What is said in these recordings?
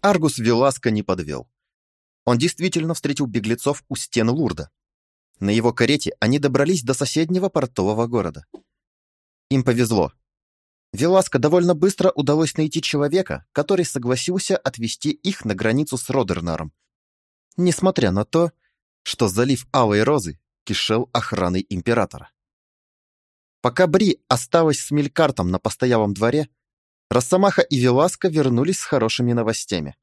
Аргус Веласко не подвел. Он действительно встретил беглецов у стен Лурда. На его карете они добрались до соседнего портового города. Им повезло. Веласко довольно быстро удалось найти человека, который согласился отвезти их на границу с Родернаром. Несмотря на то, что залив Алой Розы кишел охраной Императора. Пока Бри осталась с Мелькартом на постоялом дворе, Росомаха и Веласко вернулись с хорошими новостями.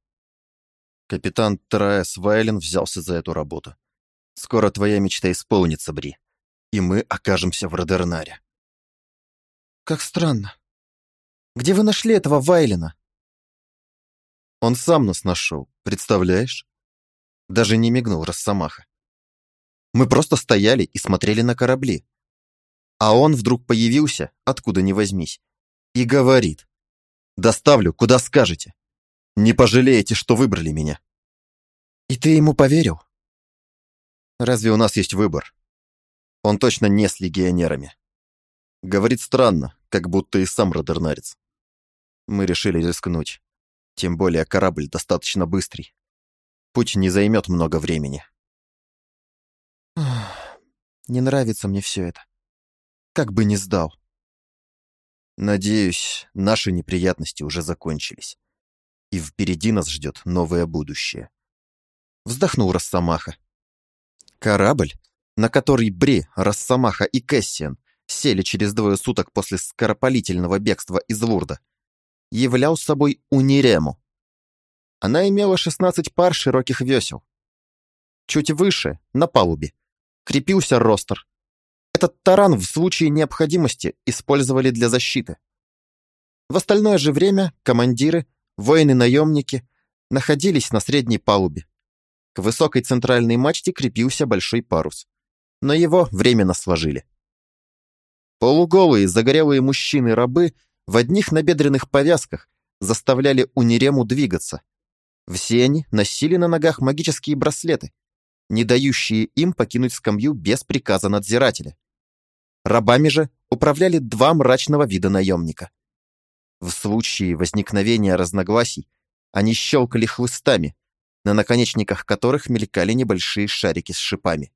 Капитан Траэс Вайлен взялся за эту работу. Скоро твоя мечта исполнится, Бри, и мы окажемся в Родернаре. Как странно. Где вы нашли этого Вайлена? Он сам нас нашел, представляешь? Даже не мигнул Росомаха. Мы просто стояли и смотрели на корабли. А он вдруг появился, откуда ни возьмись, и говорит. «Доставлю, куда скажете. Не пожалеете, что выбрали меня». И ты ему поверил? Разве у нас есть выбор? Он точно не с легионерами. Говорит странно, как будто и сам родернарец. Мы решили рискнуть. Тем более корабль достаточно быстрый. Путь не займет много времени. Не нравится мне все это. Как бы не сдал. Надеюсь, наши неприятности уже закончились. И впереди нас ждет новое будущее. Вздохнул Росомаха. Корабль, на который Бри, Росомаха и Кэссиан сели через двое суток после скоропалительного бегства из Лурда, являл собой Унирему. Она имела 16 пар широких весел. Чуть выше, на палубе, крепился ростер. Этот таран в случае необходимости использовали для защиты. В остальное же время командиры, воины-наемники находились на средней палубе. К высокой центральной мачте крепился большой парус. Но его временно сложили. Полуголые, загорелые мужчины-рабы в одних набедренных повязках заставляли Унирему двигаться. Все они носили на ногах магические браслеты, не дающие им покинуть скамью без приказа надзирателя. Рабами же управляли два мрачного вида наемника. В случае возникновения разногласий они щелкали хлыстами, на наконечниках которых мелькали небольшие шарики с шипами.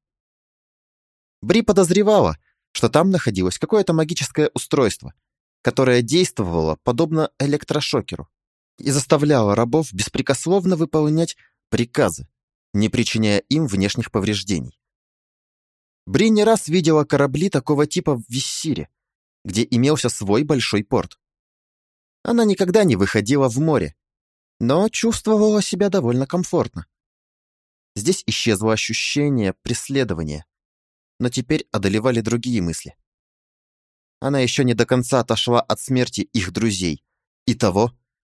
Бри подозревала, что там находилось какое-то магическое устройство, которое действовало подобно электрошокеру и заставляло рабов беспрекословно выполнять приказы, не причиняя им внешних повреждений. Бри не раз видела корабли такого типа в Виссире, где имелся свой большой порт. Она никогда не выходила в море, но чувствовала себя довольно комфортно. Здесь исчезло ощущение преследования, но теперь одолевали другие мысли. Она еще не до конца отошла от смерти их друзей и того,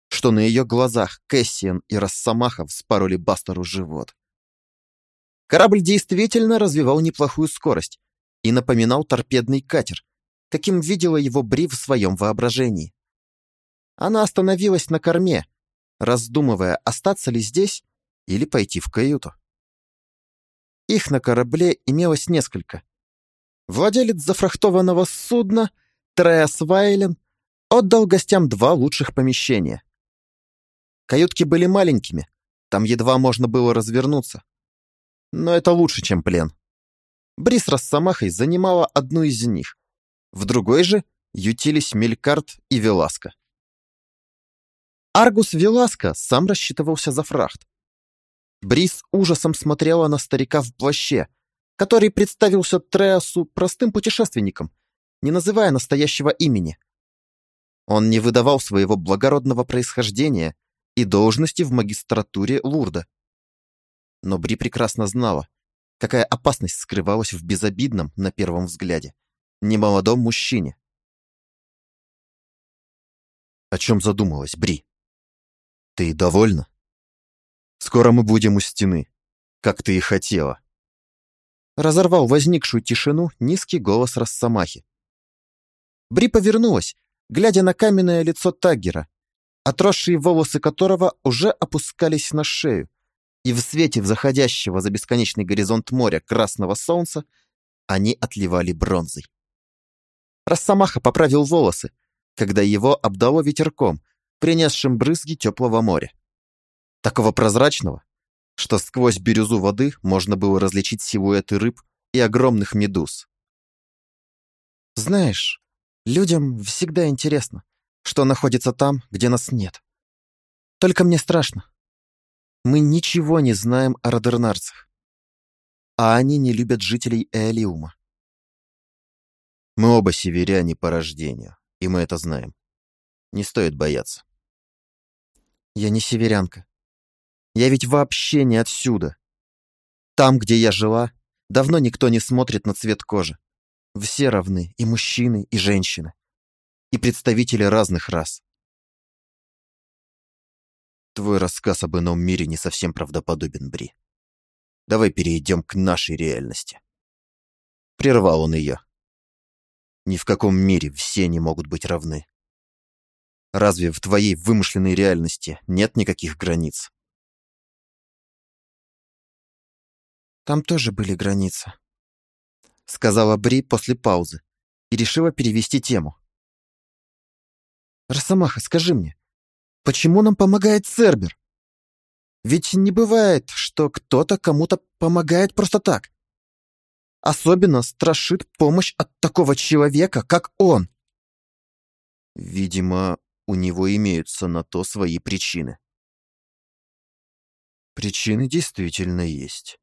что на ее глазах Кэссиан и Росомаха вспороли Бастеру живот. Корабль действительно развивал неплохую скорость и напоминал торпедный катер, каким видела его Бри в своем воображении. Она остановилась на корме, раздумывая, остаться ли здесь или пойти в каюту. Их на корабле имелось несколько. Владелец зафрахтованного судна, Треас Вайлен, отдал гостям два лучших помещения. Каютки были маленькими, там едва можно было развернуться. Но это лучше, чем плен. Брис Росомахой занимала одну из них. В другой же ютились Мелькарт и Веласка. Аргус Веласко сам рассчитывался за фрахт. Брис ужасом смотрела на старика в плаще, который представился Треасу простым путешественником, не называя настоящего имени. Он не выдавал своего благородного происхождения и должности в магистратуре Лурда. Но Бри прекрасно знала, какая опасность скрывалась в безобидном, на первом взгляде, немолодом мужчине. О чем задумалась Бри? Ты довольна? Скоро мы будем у стены, как ты и хотела. Разорвал возникшую тишину низкий голос Росомахи. Бри повернулась, глядя на каменное лицо Таггера, отросшие волосы которого уже опускались на шею, и в свете заходящего за бесконечный горизонт моря красного солнца они отливали бронзой. Росомаха поправил волосы, когда его обдало ветерком, принесшим брызги теплого моря. Такого прозрачного, что сквозь бирюзу воды можно было различить силуэты рыб и огромных медуз. Знаешь, людям всегда интересно, что находится там, где нас нет. Только мне страшно. Мы ничего не знаем о родернарцах. А они не любят жителей Эолиума. Мы оба северяне по рождению, и мы это знаем. Не стоит бояться. Я не северянка. Я ведь вообще не отсюда. Там, где я жила, давно никто не смотрит на цвет кожи. Все равны, и мужчины, и женщины, и представители разных рас. Твой рассказ об ином мире не совсем правдоподобен, Бри. Давай перейдем к нашей реальности. Прервал он ее. Ни в каком мире все не могут быть равны. Разве в твоей вымышленной реальности нет никаких границ? Там тоже были границы, сказала Бри после паузы и решила перевести тему. Росомаха, скажи мне, почему нам помогает Цербер? Ведь не бывает, что кто-то кому-то помогает просто так. Особенно страшит помощь от такого человека, как он. Видимо, у него имеются на то свои причины. Причины действительно есть.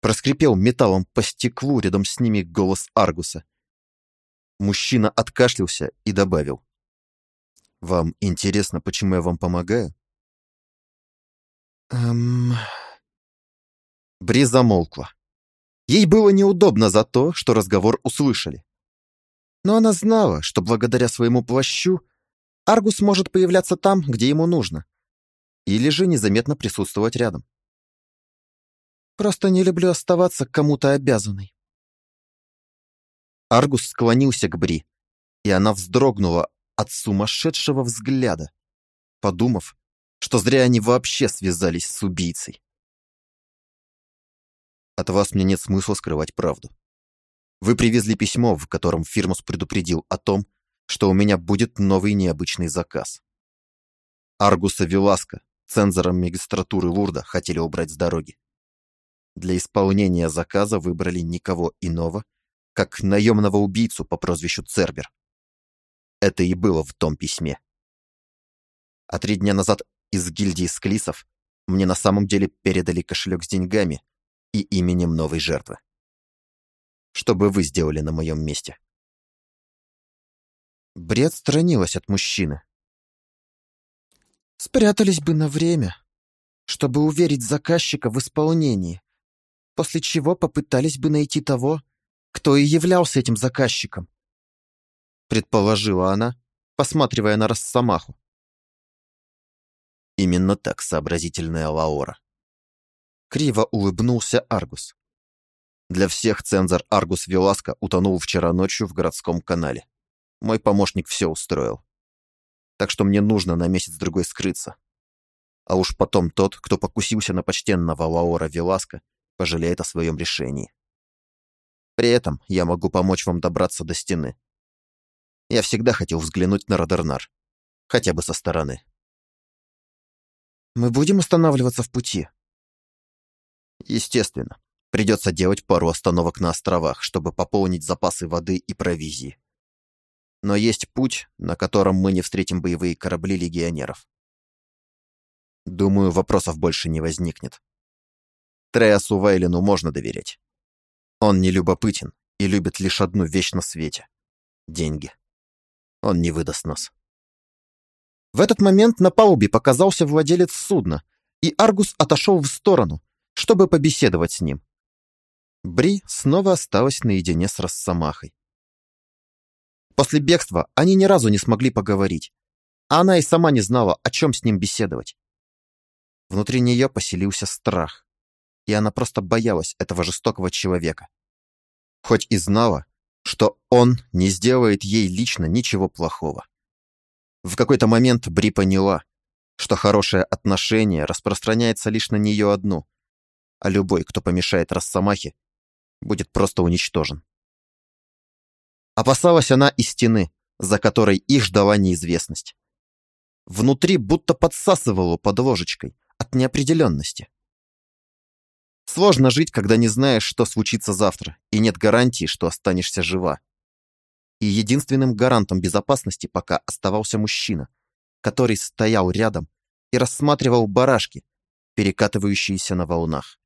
Проскрипел металлом по стеклу рядом с ними голос Аргуса. Мужчина откашлялся и добавил. «Вам интересно, почему я вам помогаю?» Эм... Бри замолкла. Ей было неудобно за то, что разговор услышали. Но она знала, что благодаря своему плащу Аргус может появляться там, где ему нужно, или же незаметно присутствовать рядом. Просто не люблю оставаться кому-то обязанной. Аргус склонился к Бри, и она вздрогнула от сумасшедшего взгляда, подумав, что зря они вообще связались с убийцей. От вас мне нет смысла скрывать правду. Вы привезли письмо, в котором Фирмус предупредил о том, что у меня будет новый необычный заказ. Аргуса Виласка, цензора магистратуры Лурда, хотели убрать с дороги. Для исполнения заказа выбрали никого иного, как наемного убийцу по прозвищу Цербер. Это и было в том письме. А три дня назад из гильдии склисов мне на самом деле передали кошелек с деньгами и именем новой жертвы. Что бы вы сделали на моем месте? Бред странилась от мужчины. Спрятались бы на время, чтобы уверить заказчика в исполнении, после чего попытались бы найти того, кто и являлся этим заказчиком. Предположила она, посматривая на Росомаху. Именно так, сообразительная Лаора. Криво улыбнулся Аргус. Для всех цензор Аргус Веласко утонул вчера ночью в городском канале. Мой помощник все устроил. Так что мне нужно на месяц-другой скрыться. А уж потом тот, кто покусился на почтенного Лаора Веласко, пожалеет о своем решении. При этом я могу помочь вам добраться до стены. Я всегда хотел взглянуть на Радарнар. Хотя бы со стороны. Мы будем останавливаться в пути? Естественно. Придется делать пару остановок на островах, чтобы пополнить запасы воды и провизии. Но есть путь, на котором мы не встретим боевые корабли легионеров. Думаю, вопросов больше не возникнет. Треасу Вайлину можно доверять. Он не любопытен и любит лишь одну вещь на свете — деньги. Он не выдаст нас. В этот момент на палубе показался владелец судна, и Аргус отошел в сторону, чтобы побеседовать с ним. Бри снова осталась наедине с Росомахой. После бегства они ни разу не смогли поговорить, а она и сама не знала, о чем с ним беседовать. Внутри нее поселился страх, и она просто боялась этого жестокого человека. Хоть и знала, что он не сделает ей лично ничего плохого. В какой-то момент Бри поняла, что хорошее отношение распространяется лишь на нее одну, а любой, кто помешает Росомахе, будет просто уничтожен. Опасалась она и стены, за которой их ждала неизвестность. Внутри будто подсасывало под ложечкой от неопределенности. Сложно жить, когда не знаешь, что случится завтра, и нет гарантии, что останешься жива. И единственным гарантом безопасности пока оставался мужчина, который стоял рядом и рассматривал барашки, перекатывающиеся на волнах.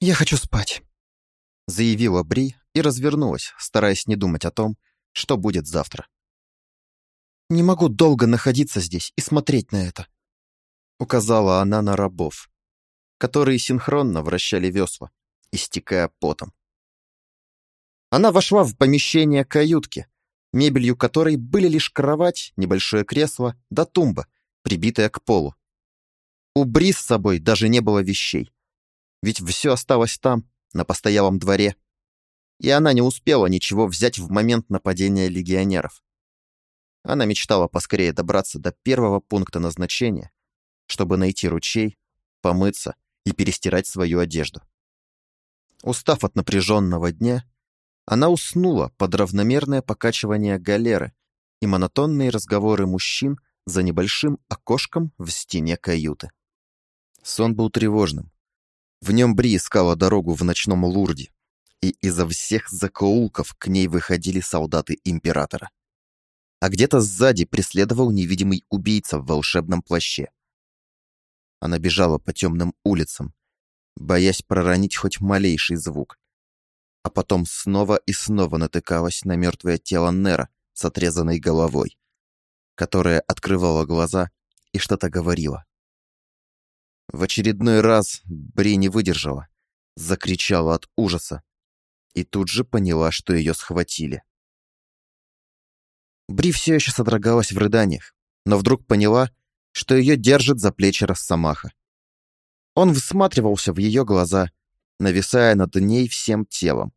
«Я хочу спать», — заявила Бри и развернулась, стараясь не думать о том, что будет завтра. «Не могу долго находиться здесь и смотреть на это», — указала она на рабов, которые синхронно вращали весла, истекая потом. Она вошла в помещение каютки, мебелью которой были лишь кровать, небольшое кресло да тумба, прибитая к полу. У Бри с собой даже не было вещей, ведь все осталось там, на постоялом дворе, и она не успела ничего взять в момент нападения легионеров. Она мечтала поскорее добраться до первого пункта назначения, чтобы найти ручей, помыться и перестирать свою одежду. Устав от напряженного дня, она уснула под равномерное покачивание галеры и монотонные разговоры мужчин за небольшим окошком в стене каюты. Сон был тревожным. В нем Бри искала дорогу в ночном Лурде, и изо всех закоулков к ней выходили солдаты Императора а где-то сзади преследовал невидимый убийца в волшебном плаще. Она бежала по темным улицам, боясь проронить хоть малейший звук, а потом снова и снова натыкалась на мертвое тело Нера с отрезанной головой, которая открывала глаза и что-то говорила. В очередной раз Бри не выдержала, закричала от ужаса и тут же поняла, что ее схватили. Бри все еще содрогалась в рыданиях, но вдруг поняла, что ее держит за плечи Росомаха. Он всматривался в ее глаза, нависая над ней всем телом.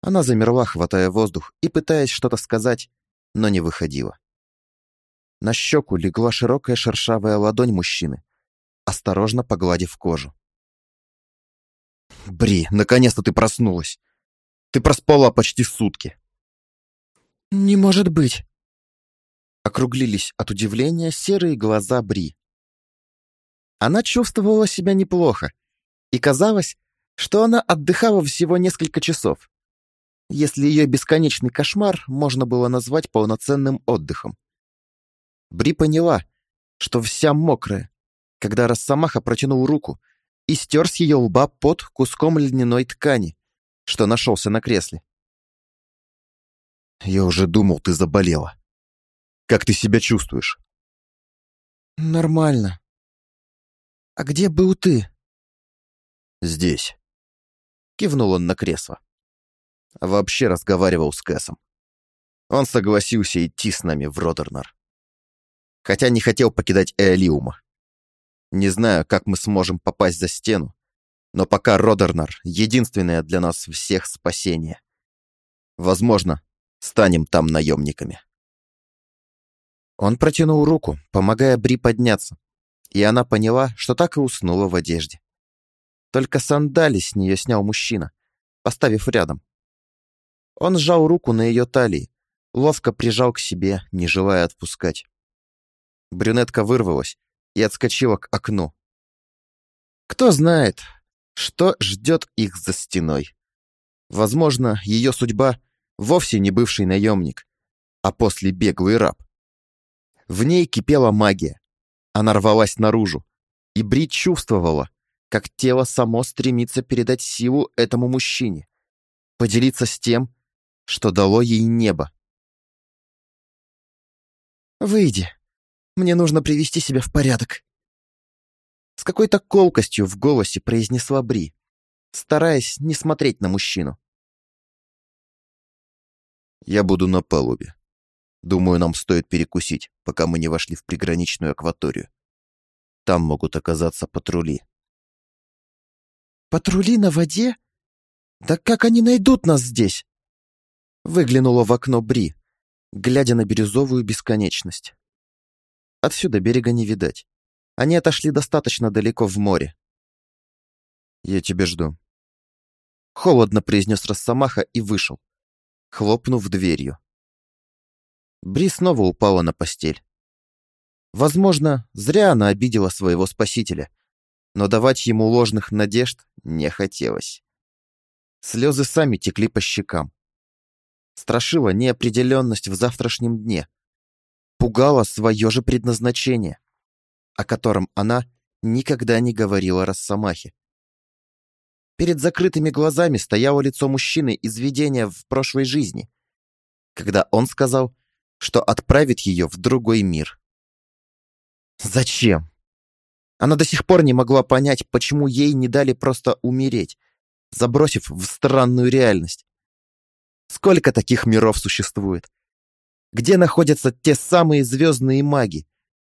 Она замерла, хватая воздух и пытаясь что-то сказать, но не выходила. На щеку легла широкая шершавая ладонь мужчины, осторожно погладив кожу. «Бри, наконец-то ты проснулась! Ты проспала почти сутки!» «Не может быть!» Округлились от удивления серые глаза Бри. Она чувствовала себя неплохо, и казалось, что она отдыхала всего несколько часов, если ее бесконечный кошмар можно было назвать полноценным отдыхом. Бри поняла, что вся мокрая, когда Росомаха протянул руку и стер с ее лба под куском льняной ткани, что нашелся на кресле. Я уже думал, ты заболела. Как ты себя чувствуешь? Нормально. А где был ты? Здесь. Кивнул он на кресло. Вообще разговаривал с Кэсом. Он согласился идти с нами в Родернар. Хотя не хотел покидать Эолиума. Не знаю, как мы сможем попасть за стену, но пока Родернар — единственное для нас всех спасение. Возможно, Станем там наемниками. Он протянул руку, помогая Бри подняться, и она поняла, что так и уснула в одежде. Только сандали с нее снял мужчина, поставив рядом. Он сжал руку на ее талии, ловко прижал к себе, не желая отпускать. Брюнетка вырвалась и отскочила к окну. Кто знает, что ждет их за стеной. Возможно, ее судьба — вовсе не бывший наемник, а после беглый раб. В ней кипела магия. Она рвалась наружу, и Бри чувствовала, как тело само стремится передать силу этому мужчине, поделиться с тем, что дало ей небо. «Выйди. Мне нужно привести себя в порядок». С какой-то колкостью в голосе произнесла Бри, стараясь не смотреть на мужчину. Я буду на палубе. Думаю, нам стоит перекусить, пока мы не вошли в приграничную акваторию. Там могут оказаться патрули. Патрули на воде? Да как они найдут нас здесь? Выглянула в окно Бри, глядя на бирюзовую бесконечность. Отсюда берега не видать. Они отошли достаточно далеко в море. Я тебя жду. Холодно произнес Росомаха и вышел, хлопнув дверью. Бри снова упала на постель. Возможно, зря она обидела своего спасителя, но давать ему ложных надежд не хотелось. Слезы сами текли по щекам. Страшила неопределенность в завтрашнем дне. Пугало свое же предназначение, о котором она никогда не говорила Росомахе. Перед закрытыми глазами стояло лицо мужчины из видения в прошлой жизни, когда он сказал, что отправит ее в другой мир. Зачем? Она до сих пор не могла понять, почему ей не дали просто умереть, забросив в странную реальность. Сколько таких миров существует? Где находятся те самые звездные маги,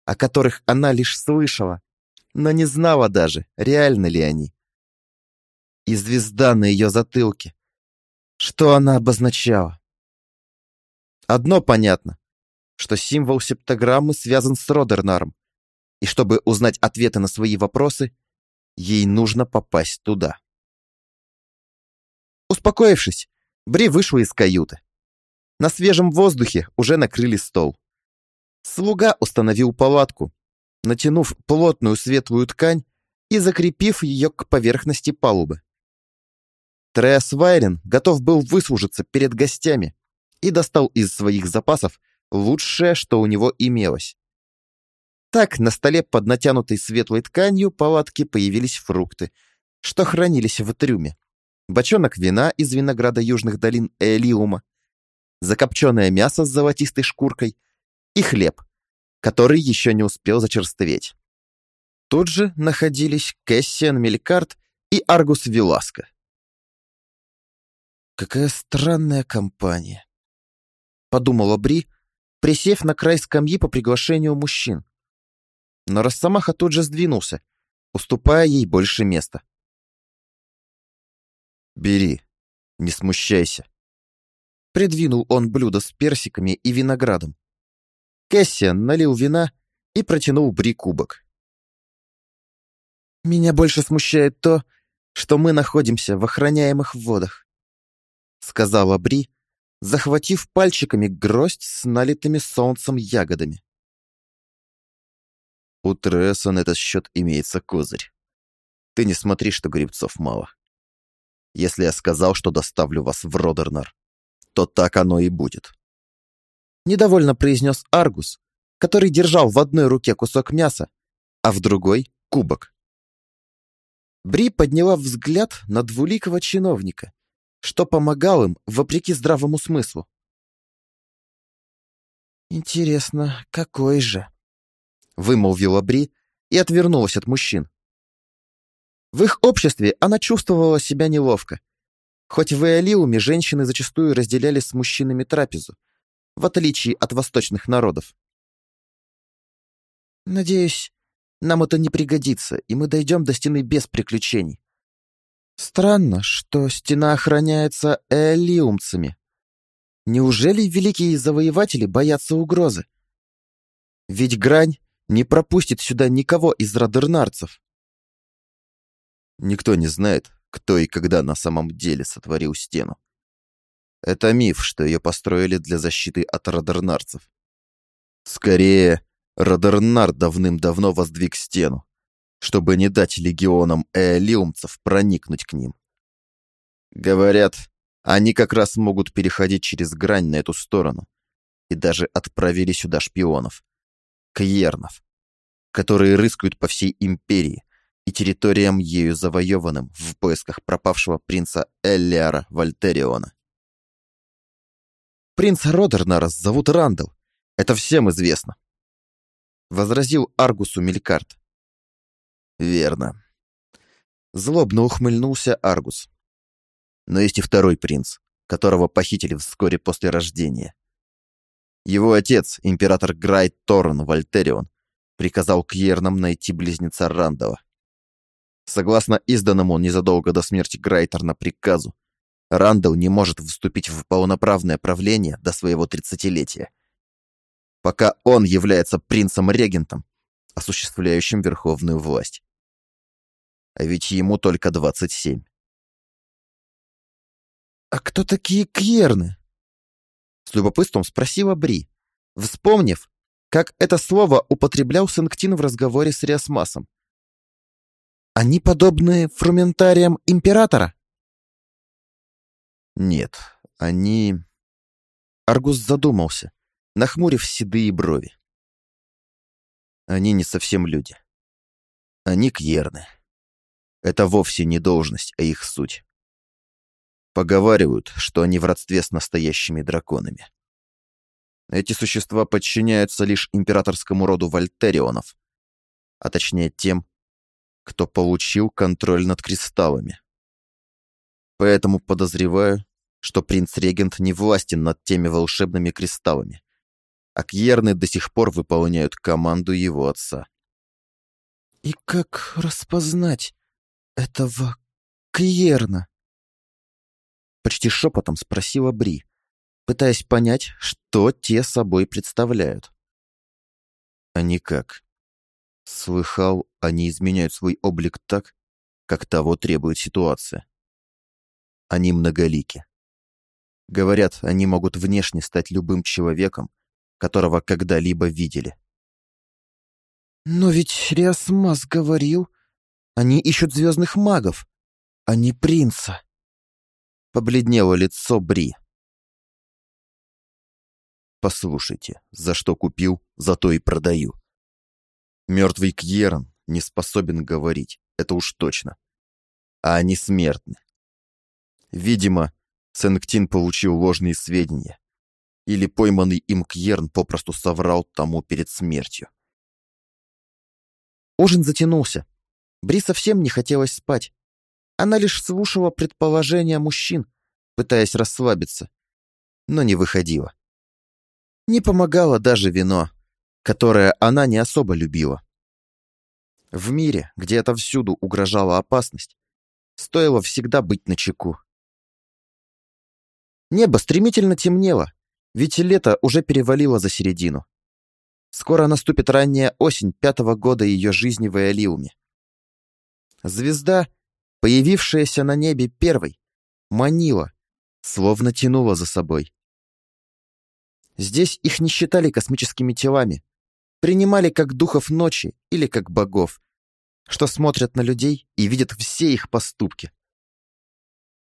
о которых она лишь слышала, но не знала даже, реальны ли они? И звезда на ее затылке. Что она обозначала? Одно понятно, что символ септограммы связан с Родернаром, и чтобы узнать ответы на свои вопросы, ей нужно попасть туда. Успокоившись, Бри вышла из каюты. На свежем воздухе уже накрыли стол. Слуга установил палатку, натянув плотную светлую ткань и закрепив ее к поверхности палубы. Треас Вайрен готов был выслужиться перед гостями и достал из своих запасов лучшее, что у него имелось. Так на столе под натянутой светлой тканью палатки появились фрукты, что хранились в трюме. Бочонок вина из винограда южных долин Элиума, закопченное мясо с золотистой шкуркой и хлеб, который еще не успел зачерстветь. Тут же находились Кэссиан Мелькарт и Аргус Виласко. «Какая странная компания», — подумала Бри, присев на край скамьи по приглашению мужчин. Но Росомаха тут же сдвинулся, уступая ей больше места. «Бери, не смущайся», Придвинул он блюдо с персиками и виноградом. Кэссиан налил вина и протянул Бри кубок. «Меня больше смущает то, что мы находимся в охраняемых водах», сказала Бри, захватив пальчиками гроздь с налитыми солнцем ягодами. У Тресса на этот счет имеется козырь. Ты не смотри, что грибцов мало. Если я сказал, что доставлю вас в Родернар, то так оно и будет. Недовольно произнес Аргус, который держал в одной руке кусок мяса, а в другой — кубок. Бри подняла взгляд на двуликого чиновника, что помогал им вопреки здравому смыслу. «Интересно, какой же?» — вымолвила Бри и отвернулась от мужчин. В их обществе она чувствовала себя неловко, Хоть в Эолиуме женщины зачастую разделяли с мужчинами трапезу, в отличие от восточных народов. Надеюсь, нам это не пригодится, и мы дойдем до стены без приключений. Странно, что стена охраняется эолиумцами. Неужели великие завоеватели боятся угрозы? Ведь грань не пропустит сюда никого из радернарцев. Никто не знает, кто и когда на самом деле сотворил стену. Это миф, что ее построили для защиты от радарнарцев. Скорее, Радарнар давным-давно воздвиг стену, чтобы не дать легионам эолиумцев проникнуть к ним. Говорят, они как раз могут переходить через грань на эту сторону и даже отправили сюда шпионов, кьернов, которые рыскают по всей империи, и территориям ею завоеванным в поисках пропавшего принца Эллиара Вольтериона. «Принц Родернарас зовут Рандall. Это всем известно», — возразил Аргусу Мелькарт. «Верно». Злобно ухмыльнулся Аргус. Но есть и второй принц, которого похитили вскоре после рождения. Его отец, император Грайт Торн Вольтерион, приказал Кьернам найти близнеца Рандова. Согласно изданному незадолго до смерти Грайтерна приказу, Рандall не может вступить в полноправное правление до своего тридцатилетия, пока он является принцем-регентом, осуществляющим верховную власть. А ведь ему только 27. «А кто такие Кьерны?» С любопытством спросила Бри, вспомнив, как это слово употреблял Сенктин в разговоре с Риасмасом. Они подобны фрументариям императора? Нет, они... Аргус задумался, нахмурив седые брови. Они не совсем люди. Они кьерны. Это вовсе не должность, а их суть. Поговаривают, что они в родстве с настоящими драконами. Эти существа подчиняются лишь императорскому роду вольтерионов, а точнее тем, кто получил контроль над кристаллами. Поэтому подозреваю, что принц-регент не властен над теми волшебными кристаллами, а Кьерны до сих пор выполняют команду его отца. «И как распознать этого Кьерна?» Почти шепотом спросила Бри, пытаясь понять, что те собой представляют. А никак. Слыхал, они изменяют свой облик так, как того требует ситуация. Они многолики. Говорят, они могут внешне стать любым человеком, которого когда-либо видели. Но ведь Риасмас говорил, они ищут звездных магов, а не принца. Побледнело лицо Бри. Послушайте, за что купил, за то и продаю. Мертвый Кьерон не способен говорить, это уж точно. А они смертны. Видимо, Сенктин получил ложные сведения. Или пойманный им Кьерн попросту соврал тому перед смертью. Ужин затянулся. Бри совсем не хотелось спать. Она лишь слушала предположения мужчин, пытаясь расслабиться, но не выходила. Не помогало даже вино, которое она не особо любила. В мире, где отовсюду угрожала опасность, стоило всегда быть начеку. Небо стремительно темнело, ведь лето уже перевалило за середину. Скоро наступит ранняя осень пятого года ее жизни в Эолиуме. Звезда, появившаяся на небе первой, манила, словно тянула за собой. Здесь их не считали космическими телами, принимали как духов ночи или как богов, что смотрят на людей и видят все их поступки.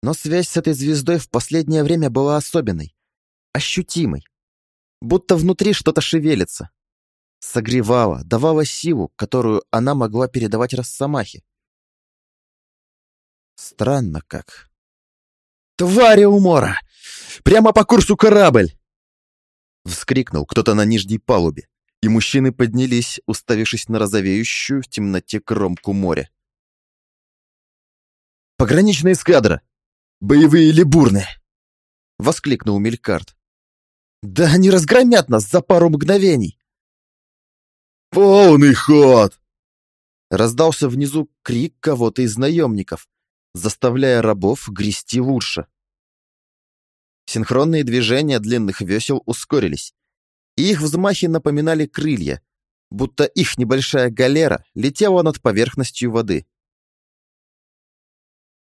Но связь с этой звездой в последнее время была особенной, ощутимой, будто внутри что-то шевелится. Согревала, давала силу, которую она могла передавать Росомахе. Странно как. «Твари умора! Прямо по курсу корабль!» Вскрикнул кто-то на нижней палубе, и мужчины поднялись, уставившись на розовеющую в темноте кромку моря. «Пограничная эскадра! Боевые либурны!» — воскликнул Мелькарт. «Да они разгромят нас за пару мгновений!» «Полный ход!» Раздался внизу крик кого-то из наемников, заставляя рабов грести лучше. Синхронные движения длинных весел ускорились, и их взмахи напоминали крылья, будто их небольшая галера летела над поверхностью воды.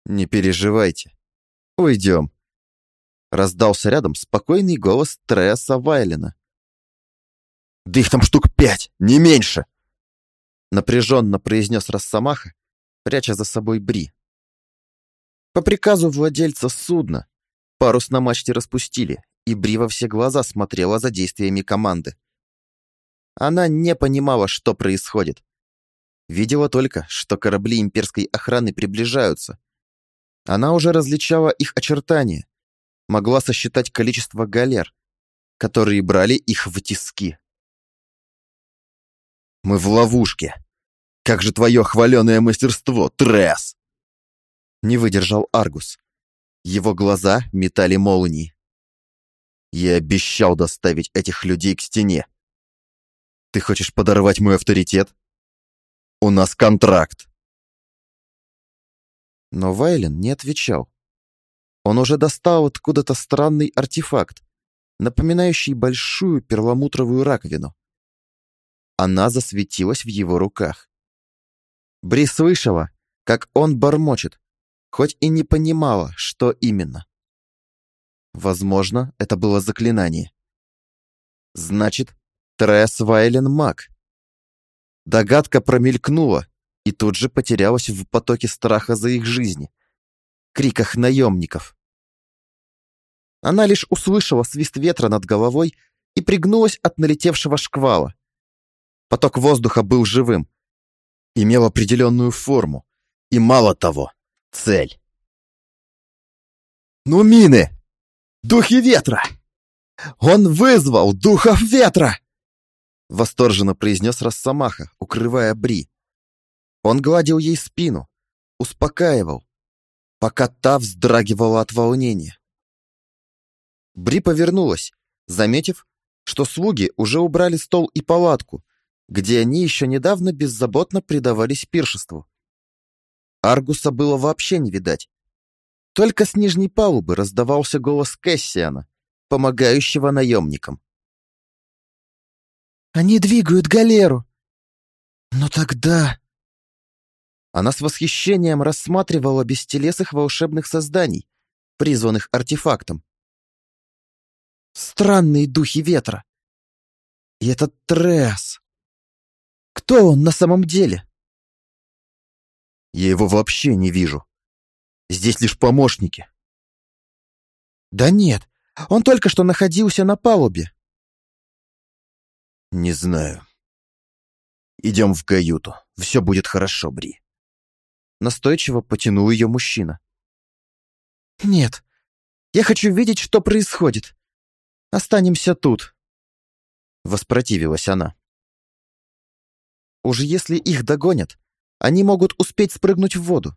«Не переживайте. Уйдем», — раздался рядом спокойный голос Треса Вайлена. «Да их там штук пять, не меньше!» Напряженно произнес Росомаха, пряча за собой Бри. По приказу владельца судна Парус на мачте распустили, и Бри во все глаза смотрела за действиями команды. Она не понимала, что происходит. Видела только, что корабли имперской охраны приближаются. Она уже различала их очертания, могла сосчитать количество галер, которые брали их в тиски. «Мы в ловушке! Как же твое хваленое мастерство, Тресс!» Не выдержал Аргус. Его глаза метали молнии. Я обещал доставить этих людей к стене. Ты хочешь подорвать мой авторитет? У нас контракт. Но Вайлен не отвечал. Он уже достал откуда-то странный артефакт, напоминающий большую перламутровую раковину. Она засветилась в его руках. Бри слышала, как он бормочет, хоть и не понимала, что именно. Возможно, это было заклинание. Значит, Тресс Вайлен Мак. Догадка промелькнула и тут же потерялась в потоке страха за их жизни, криках наемников. Она лишь услышала свист ветра над головой и пригнулась от налетевшего шквала. Поток воздуха был живым, имел определенную форму и, мало того, цель. «Ну, мины! Духи ветра! Он вызвал духов ветра!» Восторженно произнес Росомаха, укрывая Бри. Он гладил ей спину, успокаивал, пока та вздрагивала от волнения. Бри повернулась, заметив, что слуги уже убрали стол и палатку, где они еще недавно беззаботно предавались пиршеству. Аргуса было вообще не видать. Только с нижней палубы раздавался голос Кэссиана, помогающего наемникам. «Они двигают галеру!» «Но тогда...» Она с восхищением рассматривала бестелесых волшебных созданий, призванных артефактом. Странные духи ветра. И этот Трес. Кто он на самом деле? Я его вообще не вижу. Здесь лишь помощники. Да нет, он только что находился на палубе. Не знаю. Идем в каюту. Все будет хорошо, Бри. Настойчиво потянул ее мужчина. Нет, я хочу видеть, что происходит. Останемся тут. Воспротивилась она. Уже если их догонят, они могут успеть спрыгнуть в воду.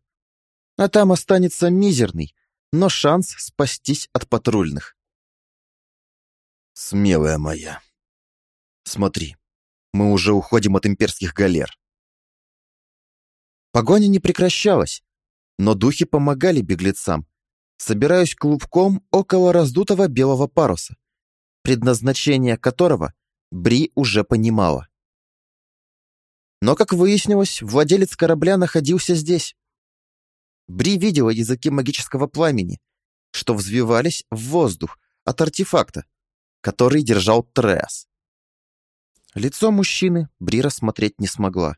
А там останется мизерный, но шанс спастись от патрульных. Смелая моя. Смотри, мы уже уходим от имперских галер. Погоня не прекращалась, но духи помогали беглецам, собираясь клубком около раздутого белого паруса предназначение которого Бри уже понимала. Но, как выяснилось, владелец корабля находился здесь. Бри видела языки магического пламени, что взвивались в воздух от артефакта, который держал Трес. Лицо мужчины Бри рассмотреть не смогла.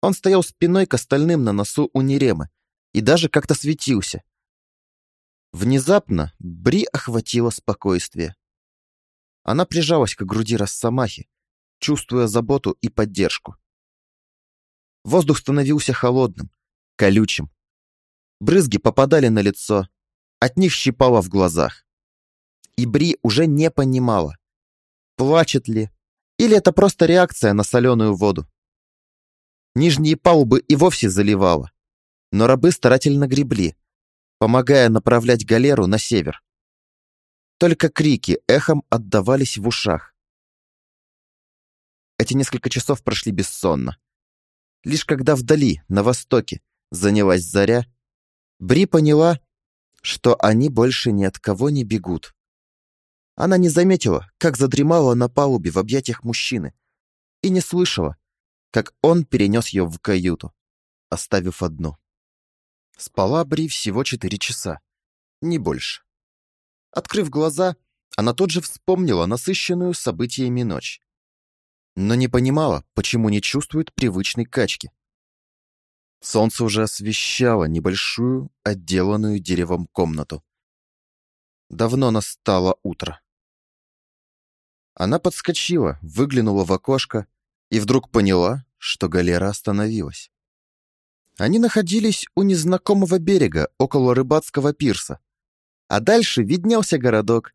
Он стоял спиной к остальным на носу у Неремы и даже как-то светился. Внезапно Бри охватило спокойствие. Она прижалась к груди Росомахи, чувствуя заботу и поддержку. Воздух становился холодным, колючим. Брызги попадали на лицо, от них щипало в глазах. И Бри уже не понимала, плачет ли, или это просто реакция на соленую воду. Нижние палубы и вовсе заливало, но рабы старательно гребли, помогая направлять галеру на север. Только крики эхом отдавались в ушах. Эти несколько часов прошли бессонно. Лишь когда вдали, на востоке, занялась заря, Бри поняла, что они больше ни от кого не бегут. Она не заметила, как задремала на палубе в объятиях мужчины, и не слышала, как он перенес ее в каюту, оставив одну. Спала Бри всего четыре часа, не больше. Открыв глаза, она тут же вспомнила насыщенную событиями ночь. Но не понимала, почему не чувствует привычной качки. Солнце уже освещало небольшую, отделанную деревом комнату. Давно настало утро. Она подскочила, выглянула в окошко и вдруг поняла, что галера остановилась. Они находились у незнакомого берега, около рыбацкого пирса а дальше виднелся городок,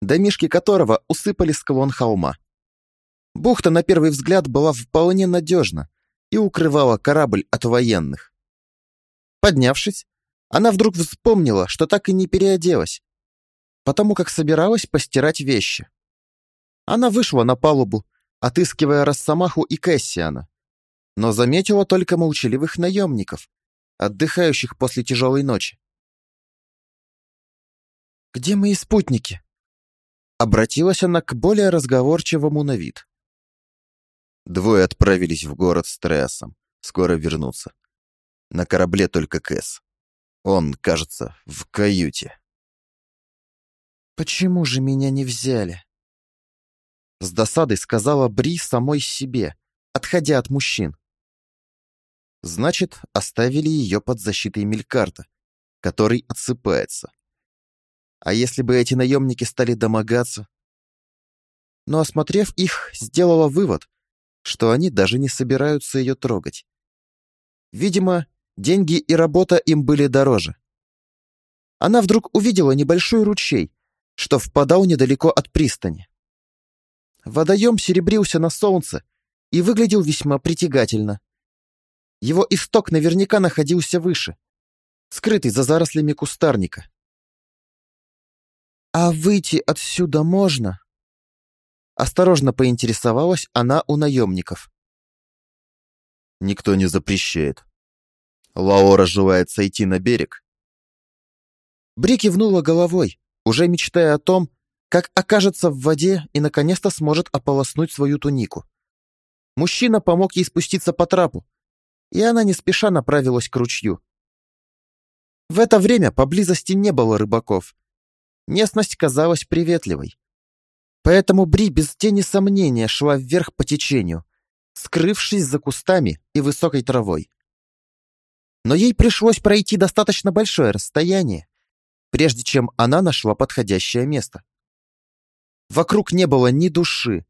домишки которого усыпали склон холма. Бухта на первый взгляд была вполне надежна и укрывала корабль от военных. Поднявшись, она вдруг вспомнила, что так и не переоделась, потому как собиралась постирать вещи. Она вышла на палубу, отыскивая Росомаху и Кэссиана, но заметила только молчаливых наемников, отдыхающих после тяжелой ночи. «Где мои спутники?» Обратилась она к более разговорчивому на вид. Двое отправились в город с Треасом. Скоро вернутся. На корабле только Кэс. Он, кажется, в каюте. «Почему же меня не взяли?» С досадой сказала Бри самой себе, отходя от мужчин. Значит, оставили ее под защитой Мелькарта, который отсыпается. А если бы эти наемники стали домогаться? Но, осмотрев их, сделала вывод, что они даже не собираются ее трогать. Видимо, деньги и работа им были дороже. Она вдруг увидела небольшой ручей, что впадал недалеко от пристани. Водоем серебрился на солнце и выглядел весьма притягательно. Его исток наверняка находился выше, скрытый за зарослями кустарника. «А выйти отсюда можно?» Осторожно поинтересовалась она у наемников. «Никто не запрещает. Лаора желает сойти на берег». Бри кивнула головой, уже мечтая о том, как окажется в воде и наконец-то сможет ополоснуть свою тунику. Мужчина помог ей спуститься по трапу, и она не спеша направилась к ручью. В это время поблизости не было рыбаков. Местность казалась приветливой. Поэтому Бри без тени сомнения шла вверх по течению, скрывшись за кустами и высокой травой. Но ей пришлось пройти достаточно большое расстояние, прежде чем она нашла подходящее место. Вокруг не было ни души,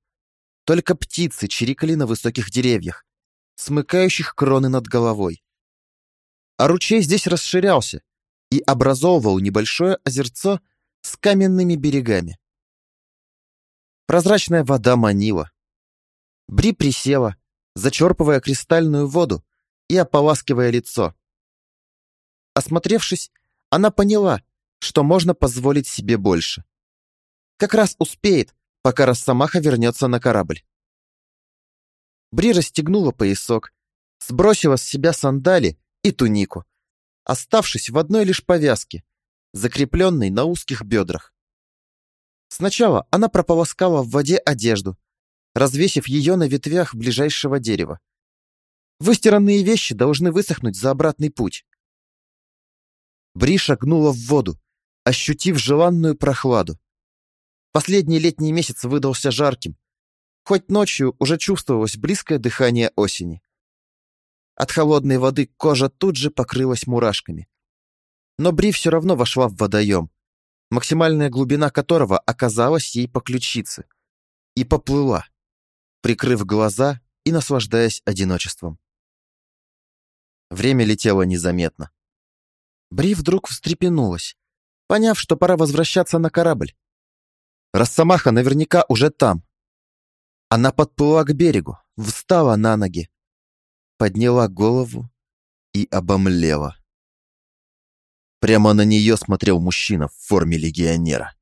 только птицы чирикали на высоких деревьях, смыкающих кроны над головой. А ручей здесь расширялся и образовывал небольшое озерцо с каменными берегами. Прозрачная вода манила. Бри присела, зачерпывая кристальную воду и ополаскивая лицо. Осмотревшись, она поняла, что можно позволить себе больше. Как раз успеет, пока Росомаха вернется на корабль. Бри расстегнула поясок, сбросила с себя сандали и тунику, оставшись в одной лишь повязке, закрепленной на узких бедрах. Сначала она прополоскала в воде одежду, развесив ее на ветвях ближайшего дерева. Выстиранные вещи должны высохнуть за обратный путь. Бри шагнула в воду, ощутив желанную прохладу. Последний летний месяц выдался жарким. Хоть ночью уже чувствовалось близкое дыхание осени. От холодной воды кожа тут же покрылась мурашками. Но Бри все равно вошла в водоем, максимальная глубина которого оказалась ей по ключице, и поплыла, прикрыв глаза и наслаждаясь одиночеством. Время летело незаметно. Бри вдруг встрепенулась, поняв, что пора возвращаться на корабль. Росомаха наверняка уже там. Она подплыла к берегу, встала на ноги, подняла голову и обомлела. Прямо на нее смотрел мужчина в форме легионера.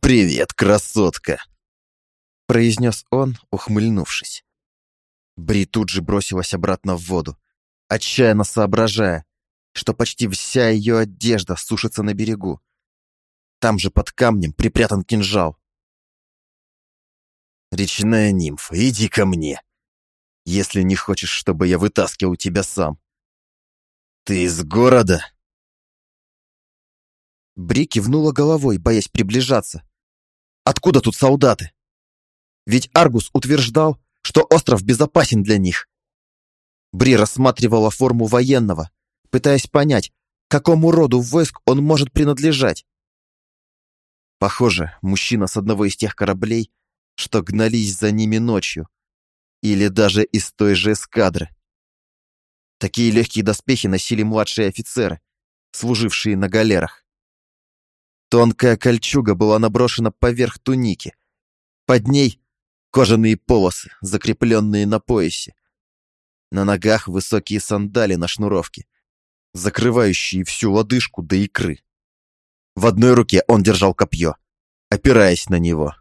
«Привет, красотка!» произнес он, ухмыльнувшись. Бри тут же бросилась обратно в воду, отчаянно соображая, что почти вся ее одежда сушится на берегу, там же под камнем припрятан кинжал. «Речная нимфа, иди ко мне, если не хочешь, чтобы я вытаскивал тебя сам. Ты из города?» Бри кивнула головой, боясь приближаться. «Откуда тут солдаты? Ведь Аргус утверждал, что остров безопасен для них». Бри рассматривала форму военного, пытаясь понять, какому роду войск он может принадлежать. Похоже, мужчина с одного из тех кораблей, что гнались за ними ночью. Или даже из той же эскадры. Такие легкие доспехи носили младшие офицеры, служившие на галерах. Тонкая кольчуга была наброшена поверх туники. Под ней кожаные полосы, закрепленные на поясе. На ногах высокие сандали на шнуровке, закрывающие всю лодыжку до икры. В одной руке он держал копье, опираясь на него.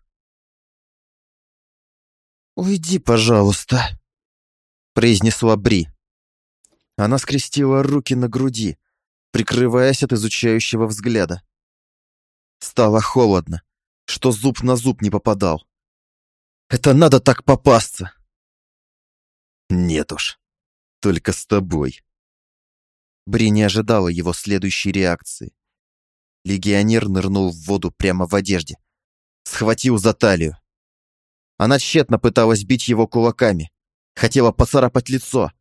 «Уйди, пожалуйста», — произнесла Бри. Она скрестила руки на груди, прикрываясь от изучающего взгляда. Стало холодно, что зуб на зуб не попадал. Это надо так попасться. Нет уж, только с тобой. Бри не ожидала его следующей реакции. Легионер нырнул в воду прямо в одежде, схватил за талию. Она тщетно пыталась бить его кулаками, хотела поцарапать лицо,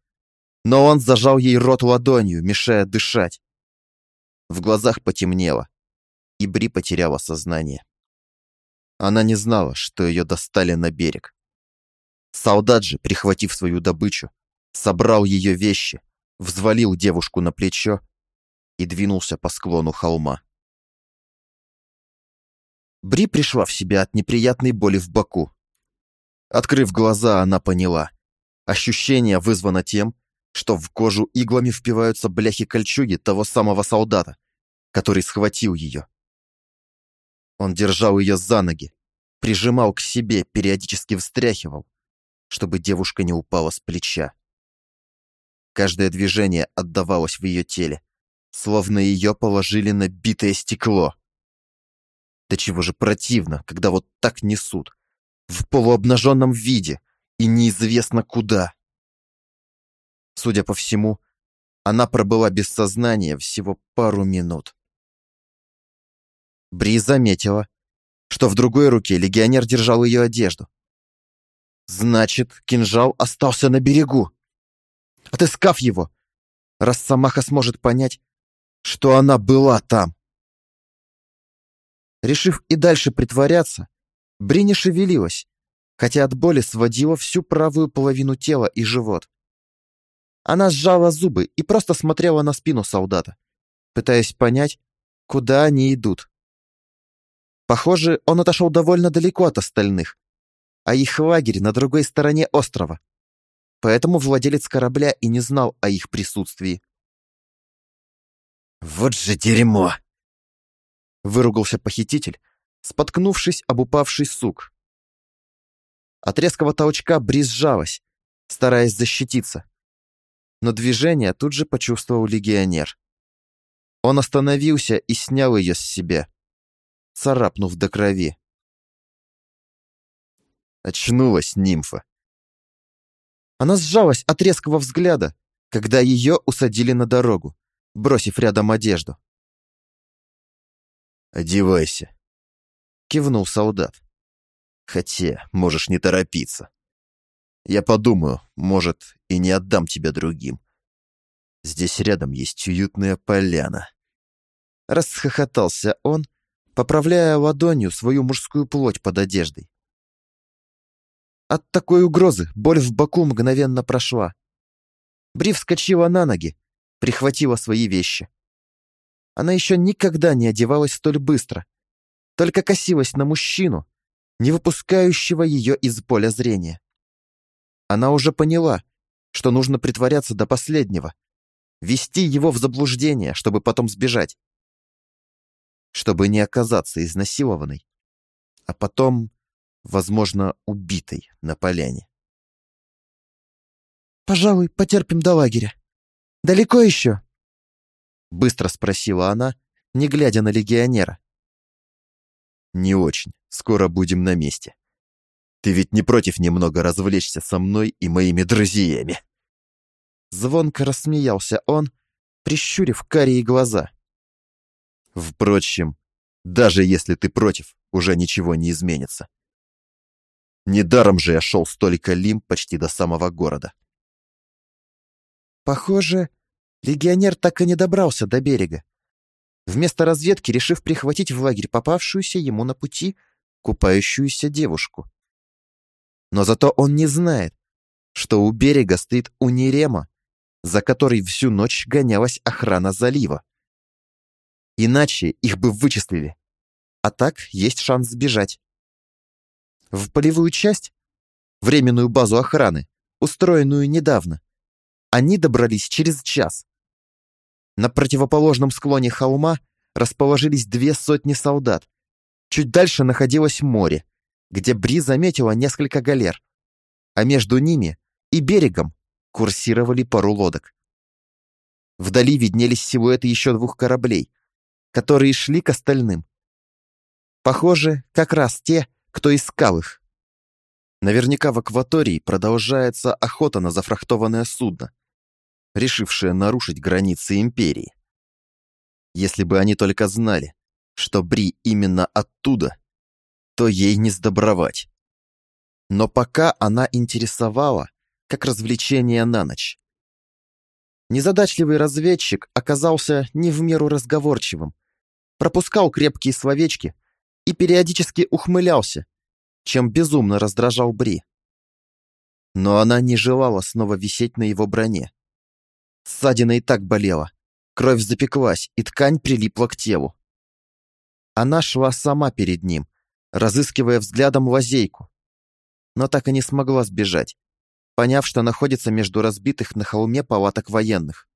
но он зажал ей рот ладонью, мешая дышать. В глазах потемнело, и Бри потеряла сознание. Она не знала, что ее достали на берег. Солдат же, прихватив свою добычу, собрал ее вещи, взвалил девушку на плечо и двинулся по склону холма. Бри пришла в себя от неприятной боли в боку. Открыв глаза, она поняла. Ощущение вызвано тем, что в кожу иглами впиваются бляхи кольчуги того самого солдата, который схватил ее. Он держал ее за ноги, прижимал к себе, периодически встряхивал, чтобы девушка не упала с плеча. Каждое движение отдавалось в ее теле, словно ее положили на битое стекло. Да чего же противно, когда вот так несут, в полуобнаженном виде и неизвестно куда. Судя по всему, она пробыла без сознания всего пару минут. Бри заметила, что в другой руке легионер держал ее одежду. Значит, кинжал остался на берегу. Отыскав его, Росомаха сможет понять, что она была там. Решив и дальше притворяться, Бри не шевелилась, хотя от боли сводила всю правую половину тела и живот. Она сжала зубы и просто смотрела на спину солдата, пытаясь понять, куда они идут. Похоже, он отошел довольно далеко от остальных, а их лагерь на другой стороне острова. Поэтому владелец корабля и не знал о их присутствии. «Вот же дерьмо!» Выругался похититель, споткнувшись об упавший сук. От резкого толчка Бриз сжалась, стараясь защититься. Но движение тут же почувствовал легионер. Он остановился и снял ее с себя, царапнув до крови. Очнулась нимфа. Она сжалась от резкого взгляда, когда ее усадили на дорогу, бросив рядом одежду. «Одевайся», — кивнул солдат. «Хотя, можешь не торопиться. Я подумаю, может, и не отдам тебя другим. Здесь рядом есть уютная поляна». Расхохотался он, поправляя ладонью свою мужскую плоть под одеждой. От такой угрозы боль в боку мгновенно прошла. Бри вскочила на ноги, прихватила свои вещи. Она еще никогда не одевалась столь быстро, только косилась на мужчину, не выпускающего ее из поля зрения. Она уже поняла, что нужно притворяться до последнего, вести его в заблуждение, чтобы потом сбежать. Чтобы не оказаться изнасилованной, а потом, возможно, убитой на поляне. «Пожалуй, потерпим до лагеря. Далеко еще?» Быстро спросила она, не глядя на легионера. «Не очень. Скоро будем на месте. Ты ведь не против немного развлечься со мной и моими друзьями?» Звонко рассмеялся он, прищурив карие глаза. «Впрочем, даже если ты против, уже ничего не изменится. Недаром же я шел столько лим почти до самого города». Похоже, легионер так и не добрался до берега. Вместо разведки решив прихватить в лагерь попавшуюся ему на пути купающуюся девушку. Но зато он не знает, что у берега стоит Унирема, за которой всю ночь гонялась охрана залива. Иначе их бы вычислили. А так есть шанс сбежать. В полевую часть, временную базу охраны, устроенную недавно, они добрались через час. На противоположном склоне холма расположились две сотни солдат. Чуть дальше находилось море, где Бри заметила несколько галер, а между ними и берегом курсировали пару лодок. Вдали виднелись силуэты еще двух кораблей, которые шли к остальным. Похоже, как раз те, кто искал их. Наверняка в акватории продолжается охота на зафрахтованное судно, решившее нарушить границы империи. Если бы они только знали, что Бри именно оттуда, то ей не сдобровать. Но пока она интересовала, как развлечение на ночь. Незадачливый разведчик оказался не в меру разговорчивым, пропускал крепкие словечки и периодически ухмылялся, чем безумно раздражал Бри. Но она не желала снова висеть на его броне. Ссадина и так болела, кровь запеклась, и ткань прилипла к телу. Она шла сама перед ним, разыскивая взглядом лазейку, но так и не смогла сбежать, поняв, что находится между разбитых на холме палаток военных.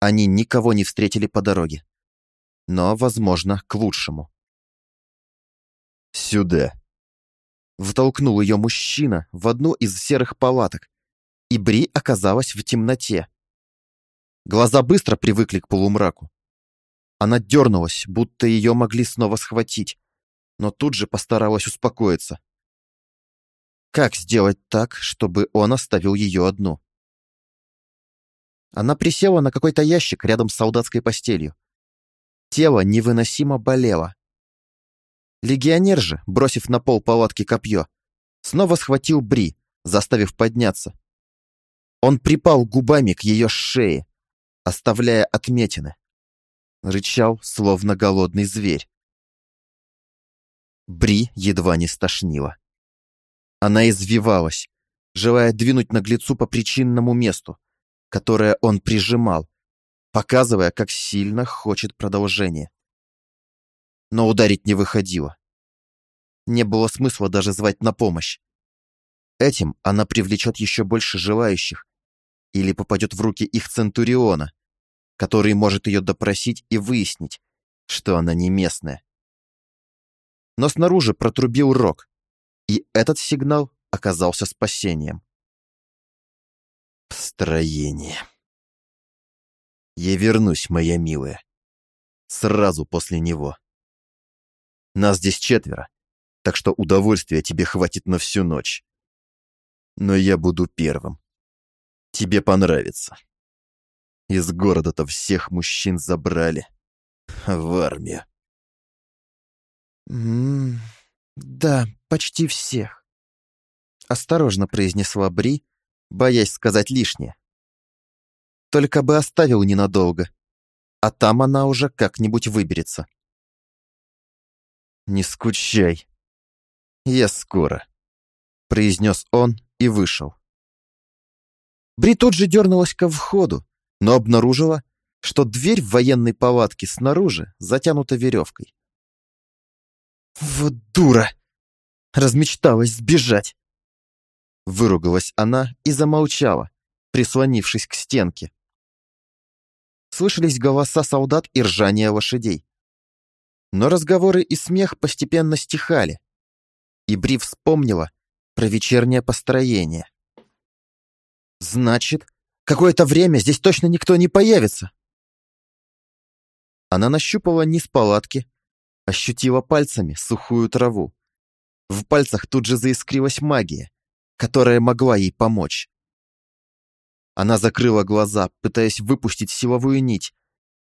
Они никого не встретили по дороге. Но, возможно, к лучшему. «Сюда!» Втолкнул ее мужчина в одну из серых палаток, и Бри оказалась в темноте. Глаза быстро привыкли к полумраку. Она дернулась, будто ее могли снова схватить, но тут же постаралась успокоиться. Как сделать так, чтобы он оставил ее одну? Она присела на какой-то ящик рядом с солдатской постелью. Тело невыносимо болело. Легионер же, бросив на пол палатки копье, снова схватил Бри, заставив подняться. Он припал губами к ее шее, оставляя отметины. Рычал, словно голодный зверь. Бри едва не стошнила. Она извивалась, желая двинуть наглецу по причинному месту, которое он прижимал, показывая, как сильно хочет продолжения. Но ударить не выходило. Не было смысла даже звать на помощь. Этим она привлечет еще больше желающих или попадет в руки их Центуриона, который может ее допросить и выяснить, что она не местная. Но снаружи протрубил рог, и этот сигнал оказался спасением. Строение. Я вернусь, моя милая. Сразу после него. Нас здесь четверо, так что удовольствия тебе хватит на всю ночь. Но я буду первым. Тебе понравится. Из города-то всех мужчин забрали. В армию. М -м да, почти всех. Осторожно произнесла Бри, боясь сказать лишнее. Только бы оставил ненадолго, а там она уже как-нибудь выберется. «Не скучай. Я скоро», — произнес он и вышел. Бри тут же дернулась ко входу, но обнаружила, что дверь в военной палатке снаружи затянута веревкой. «Вот дура!» Размечталась сбежать. Выругалась она и замолчала, прислонившись к стенке. Слышались голоса солдат и ржание лошадей. Но разговоры и смех постепенно стихали, и Бри вспомнила про вечернее построение. «Значит, какое-то время здесь точно никто не появится!» Она нащупала низ палатки, ощутила пальцами сухую траву. В пальцах тут же заискрилась магия, которая могла ей помочь. Она закрыла глаза, пытаясь выпустить силовую нить,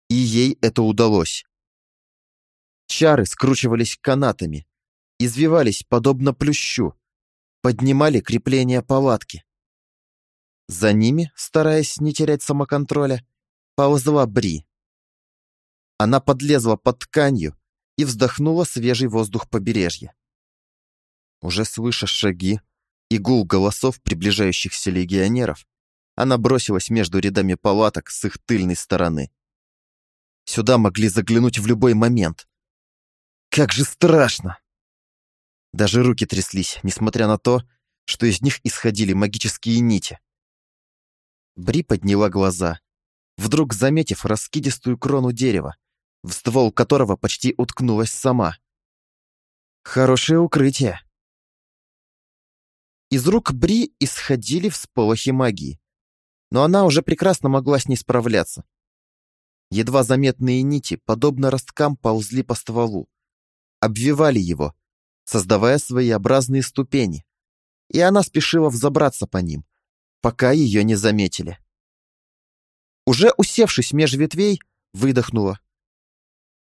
и ей это удалось. Чары скручивались канатами, извивались подобно плющу, поднимали крепление палатки. За ними, стараясь не терять самоконтроля, ползла Бри. Она подлезла под тканью и вздохнула свежий воздух побережья. Уже слыша шаги и гул голосов приближающихся легионеров, она бросилась между рядами палаток с их тыльной стороны. Сюда могли заглянуть в любой момент. Как же страшно! Даже руки тряслись, несмотря на то, что из них исходили магические нити. Бри подняла глаза, вдруг заметив раскидистую крону дерева, в ствол которого почти уткнулась сама. Хорошее укрытие. Из рук Бри исходили всполохи магии, но она уже прекрасно могла с ней справляться. Едва заметные нити, подобно росткам, ползли по стволу, обвивали его, создавая своеобразные ступени, и она спешила взобраться по ним, пока ее не заметили. Уже усевшись меж ветвей, выдохнула.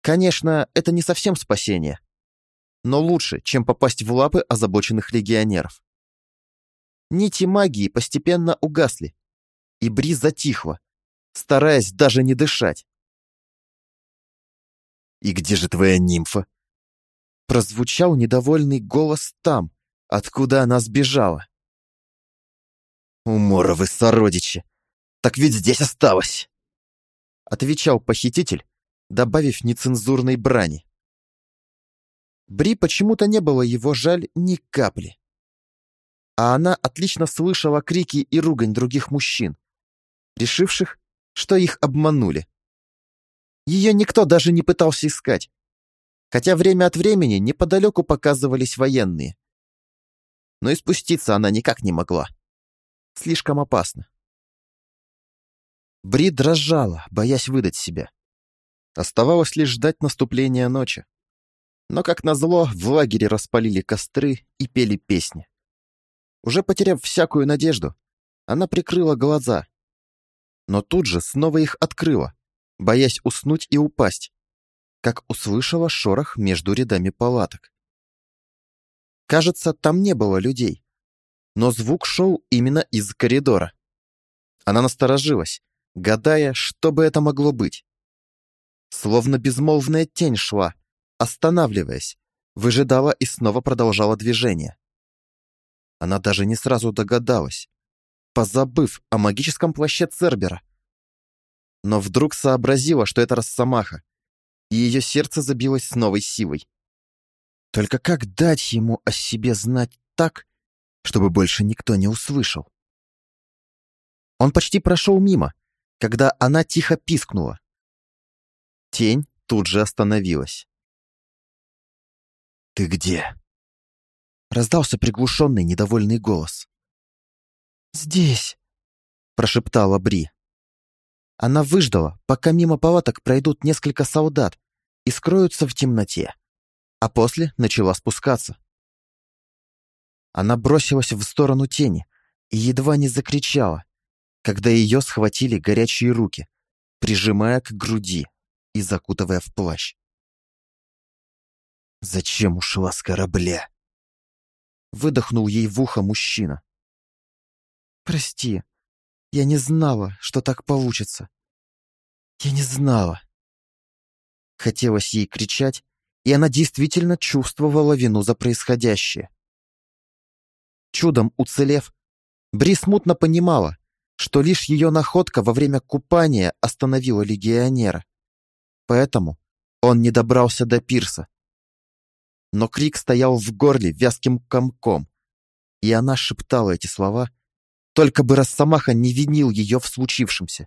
Конечно, это не совсем спасение. но лучше, чем попасть в лапы озабоченных легионеров. Нити магии постепенно угасли, и Бри затихла, стараясь даже не дышать. «И где же твоя нимфа?» Прозвучал недовольный голос там, откуда она сбежала. «Уморовы сородичи! Так ведь здесь осталось!» Отвечал похититель, добавив нецензурной брани. Бри почему-то не было его жаль ни капли. А она отлично слышала крики и ругань других мужчин, решивших, что их обманули. Ее никто даже не пытался искать хотя время от времени неподалеку показывались военные. Но и спуститься она никак не могла. Слишком опасно. Бри дрожала, боясь выдать себя. Оставалось лишь ждать наступления ночи. Но, как назло, в лагере распалили костры и пели песни. Уже потеряв всякую надежду, она прикрыла глаза. Но тут же снова их открыла, боясь уснуть и упасть как услышала шорох между рядами палаток. Кажется, там не было людей, но звук шел именно из коридора. Она насторожилась, гадая, что бы это могло быть. Словно безмолвная тень шла, останавливаясь, выжидала и снова продолжала движение. Она даже не сразу догадалась, позабыв о магическом плаще Цербера. Но вдруг сообразила, что это Росомаха, и ее сердце забилось с новой силой. Только как дать ему о себе знать так, чтобы больше никто не услышал? Он почти прошел мимо, когда она тихо пискнула. Тень тут же остановилась. «Ты где?» Раздался приглушенный недовольный голос. «Здесь», — прошептала Бри. Она выждала, пока мимо палаток пройдут несколько солдат и скроются в темноте, а после начала спускаться. Она бросилась в сторону тени и едва не закричала, когда ее схватили горячие руки, прижимая к груди и закутывая в плащ. «Зачем ушла с корабля?» Выдохнул ей в ухо мужчина. «Прости, я не знала, что так получится. Я не знала. Хотелось ей кричать, и она действительно чувствовала вину за происходящее. Чудом уцелев, Бри смутно понимала, что лишь ее находка во время купания остановила легионера. Поэтому он не добрался до пирса. Но крик стоял в горле вязким комком, и она шептала эти слова, только бы Росомаха не винил ее в случившемся.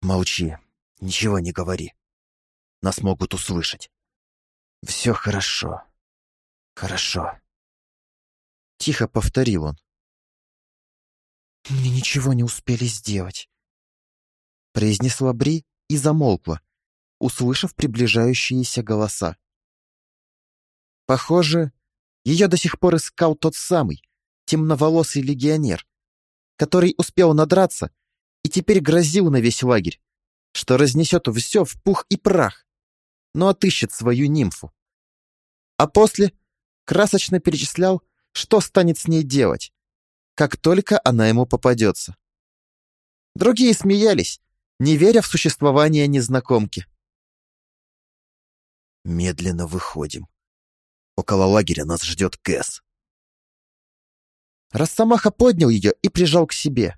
«Молчи, ничего не говори. Нас могут услышать. Все хорошо. Хорошо». Тихо повторил он. «Мне ничего не успели сделать», — произнесла Бри и замолкла, услышав приближающиеся голоса. Похоже, ее до сих пор искал тот самый, темноволосый легионер, который успел надраться и теперь грозил на весь лагерь, что разнесет все в пух и прах, но отыщет свою нимфу. А после красочно перечислял, что станет с ней делать, как только она ему попадется. Другие смеялись, не веря в существование незнакомки. «Медленно выходим. Около лагеря нас ждет Кэс», Росомаха поднял ее и прижал к себе.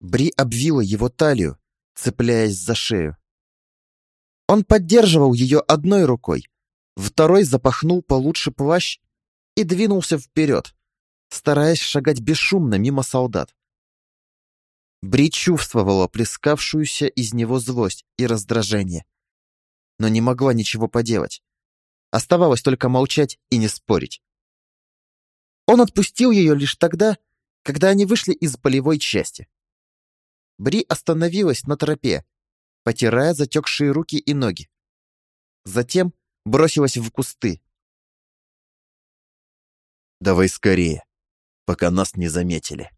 Бри обвила его талию, цепляясь за шею. Он поддерживал ее одной рукой, второй запахнул получше плащ и двинулся вперед, стараясь шагать бесшумно мимо солдат. Бри чувствовала плескавшуюся из него злость и раздражение, но не могла ничего поделать. Оставалось только молчать и не спорить. Он отпустил ее лишь тогда, когда они вышли из полевой части. Бри остановилась на тропе, потирая затекшие руки и ноги. Затем бросилась в кусты. «Давай скорее, пока нас не заметили».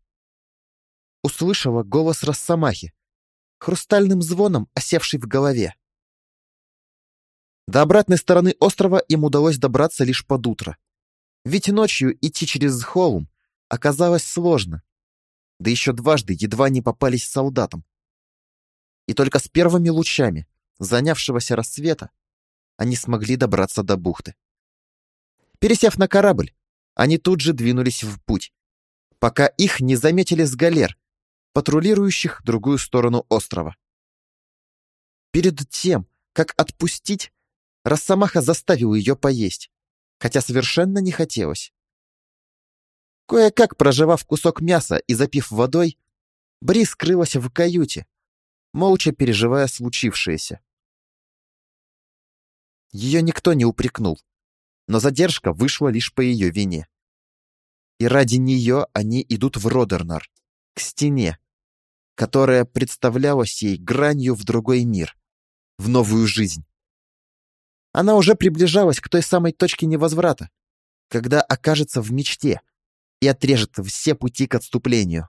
Услышала голос Росомахи, хрустальным звоном осевший в голове. До обратной стороны острова им удалось добраться лишь под утро. Ведь ночью идти через холм оказалось сложно. Да еще дважды едва не попались солдатам. И только с первыми лучами занявшегося рассвета они смогли добраться до бухты. Пересев на корабль, они тут же двинулись в путь, пока их не заметили с галер, патрулирующих другую сторону острова. Перед тем, как отпустить, Росомаха заставил ее поесть, хотя совершенно не хотелось. Кое-как проживав кусок мяса и запив водой, Бри скрылась в каюте, молча переживая случившееся. Ее никто не упрекнул, но задержка вышла лишь по ее вине. И ради нее они идут в Родернар, к стене, которая представлялась ей гранью в другой мир, в новую жизнь. Она уже приближалась к той самой точке невозврата, когда окажется в мечте и отрежет все пути к отступлению.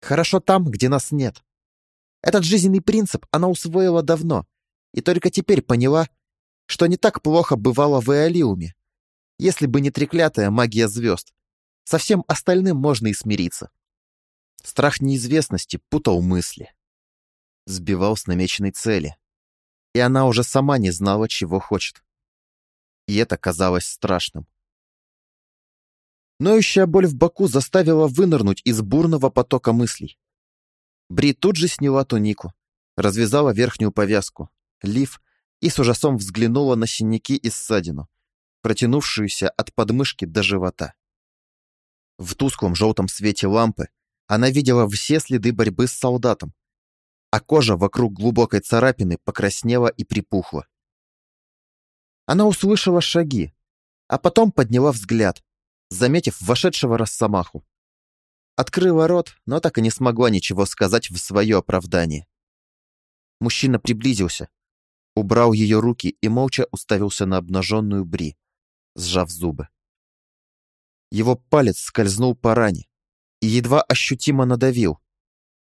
Хорошо там, где нас нет. Этот жизненный принцип она усвоила давно и только теперь поняла, что не так плохо бывало в Эолиуме. Если бы не треклятая магия звезд, со всем остальным можно и смириться. Страх неизвестности путал мысли. Сбивал с намеченной цели. И она уже сама не знала, чего хочет. И это казалось страшным. Ноющая боль в боку заставила вынырнуть из бурного потока мыслей. Бри тут же сняла тунику, развязала верхнюю повязку, лиф и с ужасом взглянула на синяки и ссадину, протянувшуюся от подмышки до живота. В тусклом желтом свете лампы она видела все следы борьбы с солдатом, а кожа вокруг глубокой царапины покраснела и припухла. Она услышала шаги, а потом подняла взгляд, заметив вошедшего Росомаху. Открыла рот, но так и не смогла ничего сказать в свое оправдание. Мужчина приблизился, убрал ее руки и молча уставился на обнаженную Бри, сжав зубы. Его палец скользнул по ране и едва ощутимо надавил,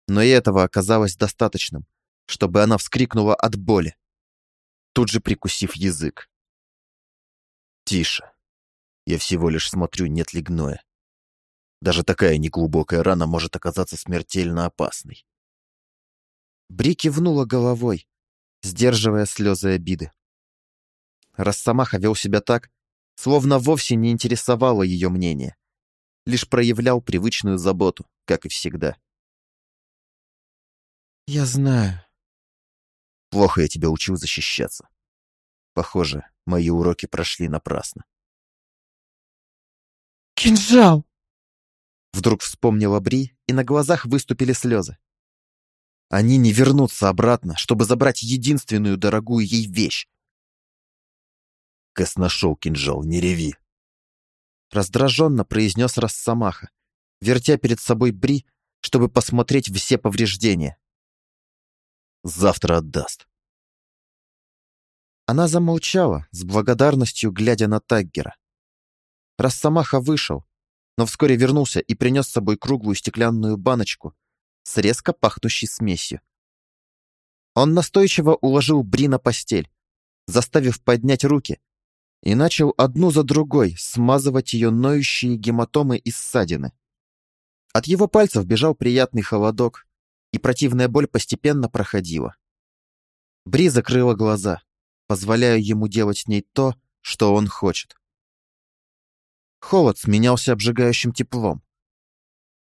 но и этого оказалось достаточным, чтобы она вскрикнула от боли, тут же прикусив язык. «Тише. Я всего лишь смотрю, нет ли гноя. Даже такая неглубокая рана может оказаться смертельно опасной». Бри кивнула головой, сдерживая слезы обиды. Росомаха вел себя так, словно вовсе не интересовало ее мнение, лишь проявлял привычную заботу, как и всегда. «Я знаю». «Плохо я тебя учил защищаться. Похоже, мои уроки прошли напрасно». «Кинжал!» Вдруг вспомнила Бри, и на глазах выступили слезы. Они не вернутся обратно, чтобы забрать единственную дорогую ей вещь. Кэс нашел кинжал, не реви. Раздраженно произнес Росомаха, вертя перед собой Бри, чтобы посмотреть все повреждения. Завтра отдаст. Она замолчала, с благодарностью глядя на Таггера. Росомаха вышел, но вскоре вернулся и принес с собой круглую стеклянную баночку с резко пахнущей смесью. Он настойчиво уложил Бри на постель, заставив поднять руки, и начал одну за другой смазывать ее ноющие гематомы и ссадины. От его пальцев бежал приятный холодок, и противная боль постепенно проходила. Бри закрыла глаза, позволяя ему делать с ней то, что он хочет. Холод сменялся обжигающим теплом.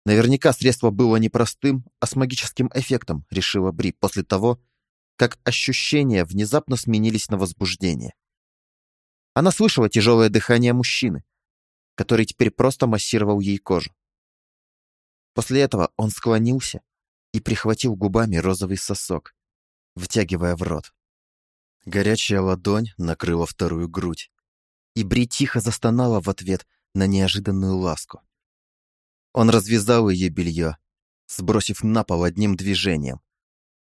Наверняка средство было не простым, а с магическим эффектом, решила Бри после того, как ощущения внезапно сменились на возбуждение. Она слышала тяжелое дыхание мужчины, который теперь просто массировал ей кожу. После этого он склонился и прихватил губами розовый сосок, втягивая в рот. Горячая ладонь накрыла вторую грудь, и Бри тихо застонала в ответ на неожиданную ласку. Он развязал ее белье, сбросив на пол одним движением.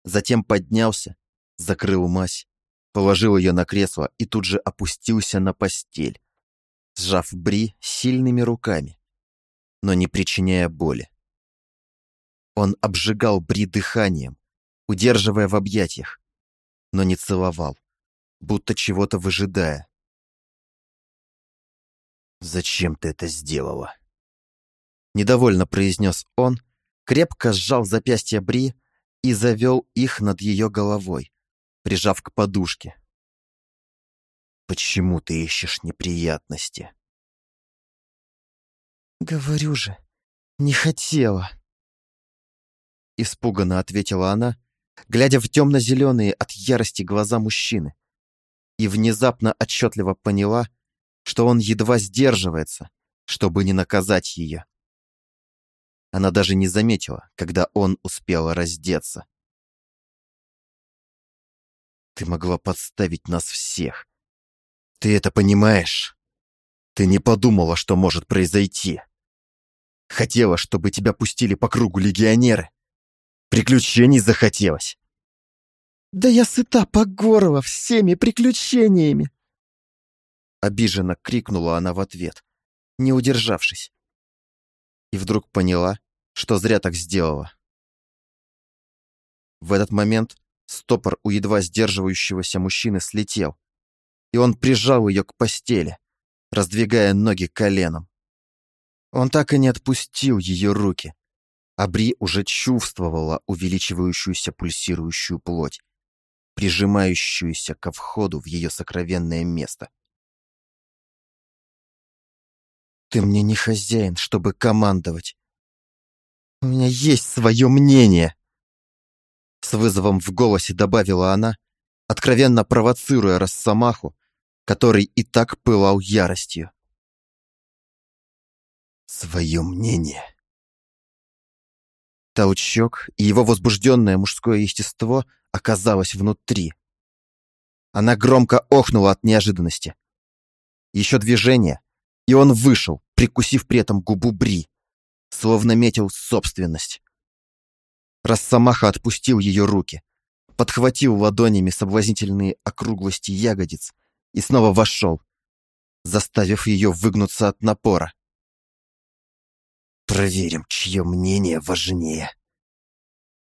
Затем поднялся, закрыл мазь, положил ее на кресло и тут же опустился на постель, сжав Бри сильными руками, но не причиняя боли. Он обжигал Бри дыханием, удерживая в объятиях, но не целовал, будто чего-то выжидая. «Зачем ты это сделала?» Недовольно произнес он, крепко сжал запястья Бри и завел их над ее головой, прижав к подушке. «Почему ты ищешь неприятности?» «Говорю же, не хотела!» Испуганно ответила она, глядя в темно-зеленые от ярости глаза мужчины, и внезапно отчетливо поняла, что он едва сдерживается, чтобы не наказать ее. Она даже не заметила, когда он успел раздеться. Ты могла подставить нас всех. Ты это понимаешь? Ты не подумала, что может произойти. Хотела, чтобы тебя пустили по кругу легионеры. Приключений захотелось. Да я сыта по горло всеми приключениями. Обиженно крикнула она в ответ, не удержавшись. И вдруг поняла, что зря так сделала. В этот момент стопор у едва сдерживающегося мужчины слетел, и он прижал ее к постели, раздвигая ноги коленом. Он так и не отпустил ее руки, Абри уже чувствовала увеличивающуюся пульсирующую плоть, прижимающуюся ко входу в ее сокровенное место. «Ты мне не хозяин, чтобы командовать. У меня есть свое мнение!» С вызовом в голосе добавила она, откровенно провоцируя Росомаху, который и так пылал яростью. «Свое мнение!» Толчок, и его возбужденное мужское естество оказалось внутри. Она громко охнула от неожиданности. Еще движение, и он вышел, прикусив при этом губу Бри, словно метил собственность. Росомаха отпустил ее руки, подхватил ладонями соблазнительные округлости ягодиц и снова вошел, заставив ее выгнуться от напора. Проверим, чье мнение важнее.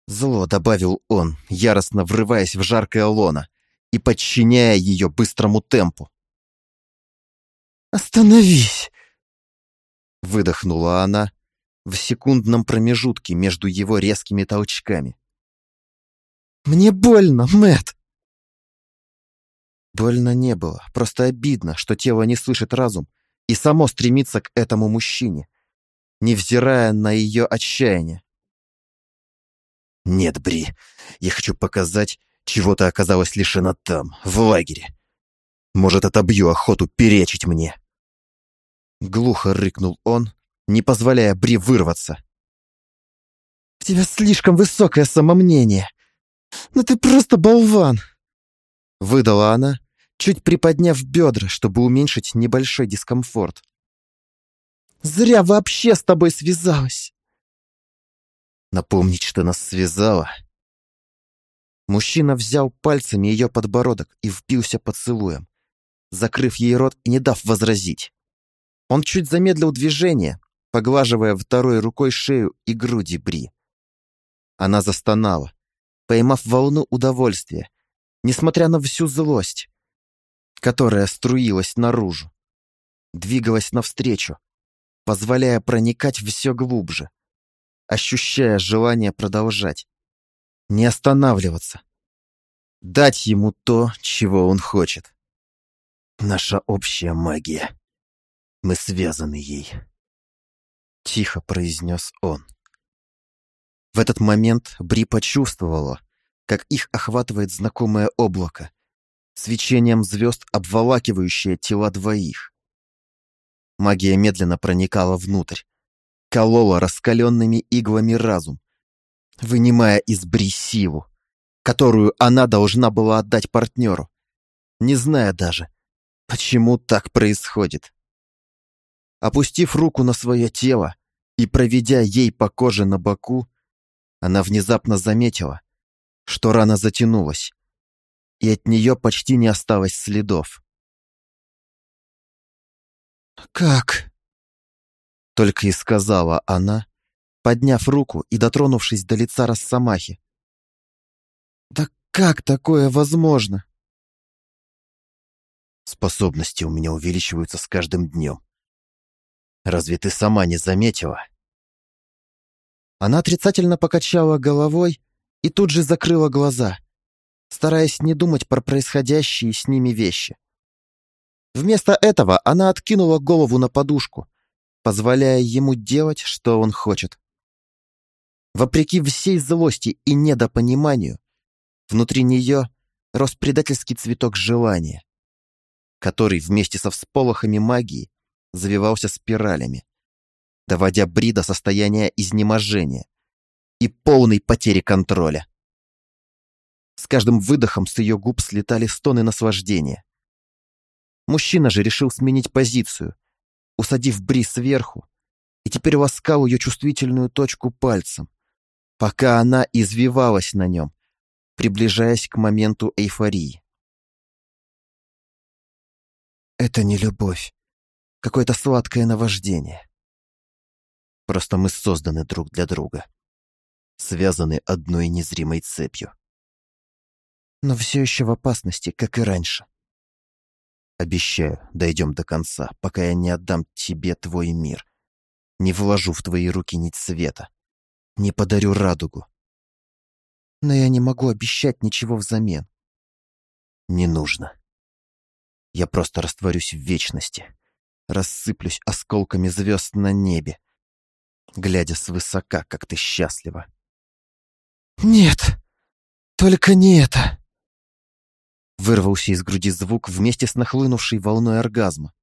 Зло добавил он, яростно врываясь в жаркое лоно и подчиняя ее быстрому темпу. «Остановись!» Выдохнула она в секундном промежутке между его резкими толчками. «Мне больно, Мэт. Больно не было, просто обидно, что тело не слышит разум и само стремится к этому мужчине, невзирая на ее отчаяние. «Нет, Бри, я хочу показать, чего ты оказалась лишена там, в лагере. Может, отобью охоту перечить мне». Глухо рыкнул он, не позволяя Бри вырваться. «У тебя слишком высокое самомнение. Но ты просто болван!» Выдала она, чуть приподняв бедра, чтобы уменьшить небольшой дискомфорт. Зря вообще с тобой связалась. Напомнить, что нас связало. Мужчина взял пальцами ее подбородок и впился поцелуем, закрыв ей рот и не дав возразить. Он чуть замедлил движение, поглаживая второй рукой шею и груди Бри. Она застонала, поймав волну удовольствия, несмотря на всю злость, которая струилась наружу, двигалась навстречу, позволяя проникать все глубже, ощущая желание продолжать, не останавливаться, дать ему то, чего он хочет. Наша общая магия. Мы связаны ей. Тихо произнес он. В этот момент Бри почувствовала, как их охватывает знакомое облако, свечением звезд обволакивающее тела двоих. Магия медленно проникала внутрь, колола раскаленными иглами разум, вынимая из Бри силу, которую она должна была отдать партнеру, не зная даже, почему так происходит. Опустив руку на свое тело и проведя ей по коже на боку, она внезапно заметила, что рана затянулась, и от нее почти не осталось следов. «Как?» Только и сказала она, подняв руку и дотронувшись до лица Росомахи. «Да как такое возможно?» Способности у меня увеличиваются с каждым днем. Разве ты сама не заметила? Она отрицательно покачала головой и тут же закрыла глаза, стараясь не думать про происходящие с ними вещи. Вместо этого она откинула голову на подушку, позволяя ему делать, что он хочет. Вопреки всей злости и недопониманию, внутри нее рос предательский цветок желания, который вместе со всполохами магии завивался спиралями, доводя Бри до состояния изнеможения и полной потери контроля. С каждым выдохом с ее губ слетали стоны наслаждения. Мужчина же решил сменить позицию, усадив Бри сверху, и теперь ласкал ее чувствительную точку пальцем, пока она извивалась на нем, приближаясь к моменту эйфории. Это не любовь, какое-то сладкое наваждение. Просто мы созданы друг для друга, связаны одной незримой цепью. Но все еще в опасности, как и раньше. Обещаю, дойдем до конца, пока я не отдам тебе твой мир, не вложу в твои руки нить света, не подарю радугу. Но я не могу обещать ничего взамен. Не нужно. Я просто растворюсь в вечности, рассыплюсь осколками звезд на небе, глядя свысока, как ты счастлива. «Нет, только не это!» Вырвался из груди звук вместе с нахлынувшей волной оргазма.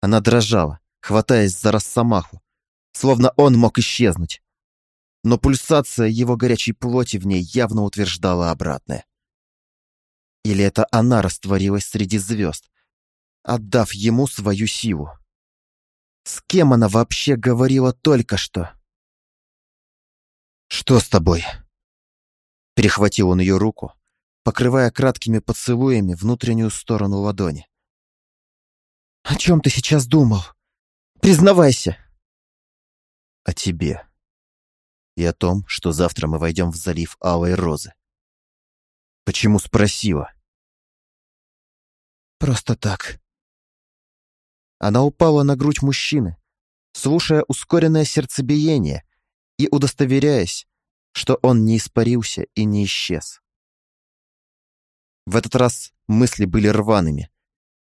Она дрожала, хватаясь за Росомаху, словно он мог исчезнуть. Но пульсация его горячей плоти в ней явно утверждала обратное. Или это она растворилась среди звезд, отдав ему свою силу? С кем она вообще говорила только что? «Что с тобой?» Перехватил он ее руку, покрывая краткими поцелуями внутреннюю сторону ладони. «О чем ты сейчас думал? Признавайся!» «О тебе. И о том, что завтра мы войдем в залив Алой Розы. Почему спросила?» «Просто так», она упала на грудь мужчины, слушая ускоренное сердцебиение и удостоверяясь, что он не испарился и не исчез. В этот раз мысли были рваными,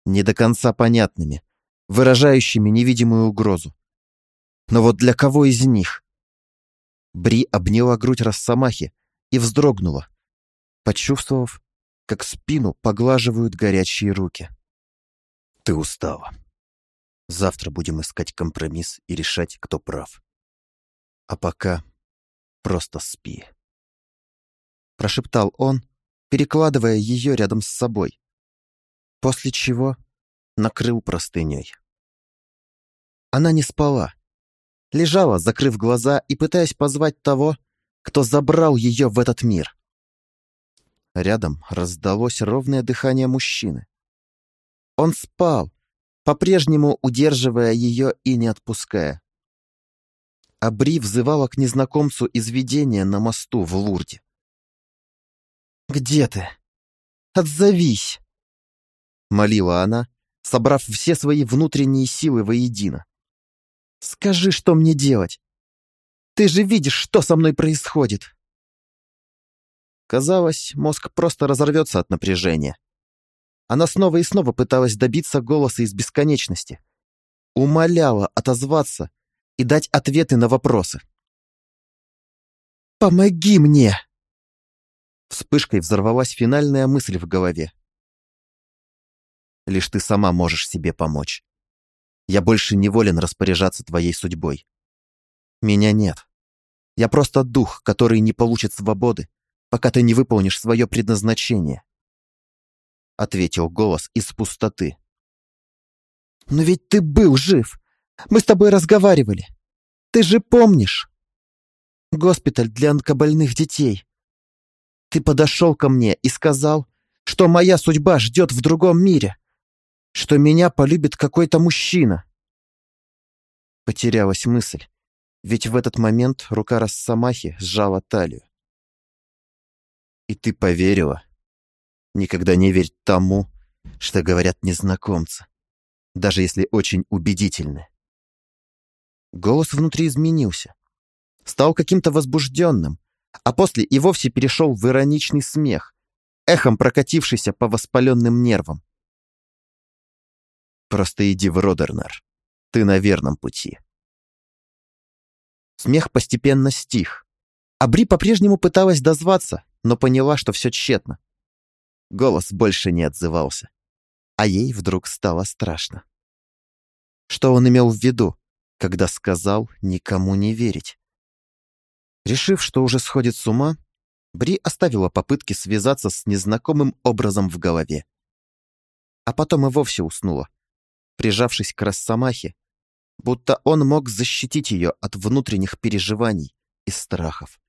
не до конца понятными, выражающими невидимую угрозу. Но вот для кого из них? Бри обняла грудь Росомахи и вздрогнула, почувствовав, как спину поглаживают горячие руки. «Ты устала», Завтра будем искать компромисс и решать, кто прав. А пока просто спи. Прошептал он, перекладывая ее рядом с собой. После чего накрыл простыней. Она не спала. Лежала, закрыв глаза и пытаясь позвать того, кто забрал ее в этот мир. Рядом раздалось ровное дыхание мужчины. Он спал, по-прежнему удерживая ее и не отпуская. Абри взывала к незнакомцу из видения на мосту в Лурде. «Где ты? Отзовись!» Молила она, собрав все свои внутренние силы воедино. «Скажи, что мне делать? Ты же видишь, что со мной происходит!» Казалось, мозг просто разорвется от напряжения. Она снова и снова пыталась добиться голоса из бесконечности. Умоляла отозваться и дать ответы на вопросы. «Помоги мне!» Вспышкой взорвалась финальная мысль в голове. «Лишь ты сама можешь себе помочь. Я больше не волен распоряжаться твоей судьбой. Меня нет. Я просто дух, который не получит свободы, пока ты не выполнишь свое предназначение. — ответил голос из пустоты. «Но ведь ты был жив! Мы с тобой разговаривали! Ты же помнишь! Госпиталь для онкобольных детей! Ты подошел ко мне и сказал, что моя судьба ждет в другом мире, что меня полюбит какой-то мужчина!» Потерялась мысль, ведь в этот момент рука Росомахи сжала талию. «И ты поверила?» Никогда не верь тому, что говорят незнакомцы, даже если очень убедительны. Голос внутри изменился. Стал каким-то возбужденным, а после и вовсе перешел в ироничный смех, эхом прокатившийся по воспаленным нервам. «Просто иди в Родернер. Ты на верном пути». Смех постепенно стих. А Бри по-прежнему пыталась дозваться, но поняла, что все тщетно. Голос больше не отзывался. А ей вдруг стало страшно. Что он имел в виду, когда сказал никому не верить? Решив, что уже сходит с ума, Бри оставила попытки связаться с незнакомым образом в голове. А потом и вовсе уснула, прижавшись к Росомахе, будто он мог защитить ее от внутренних переживаний и страхов.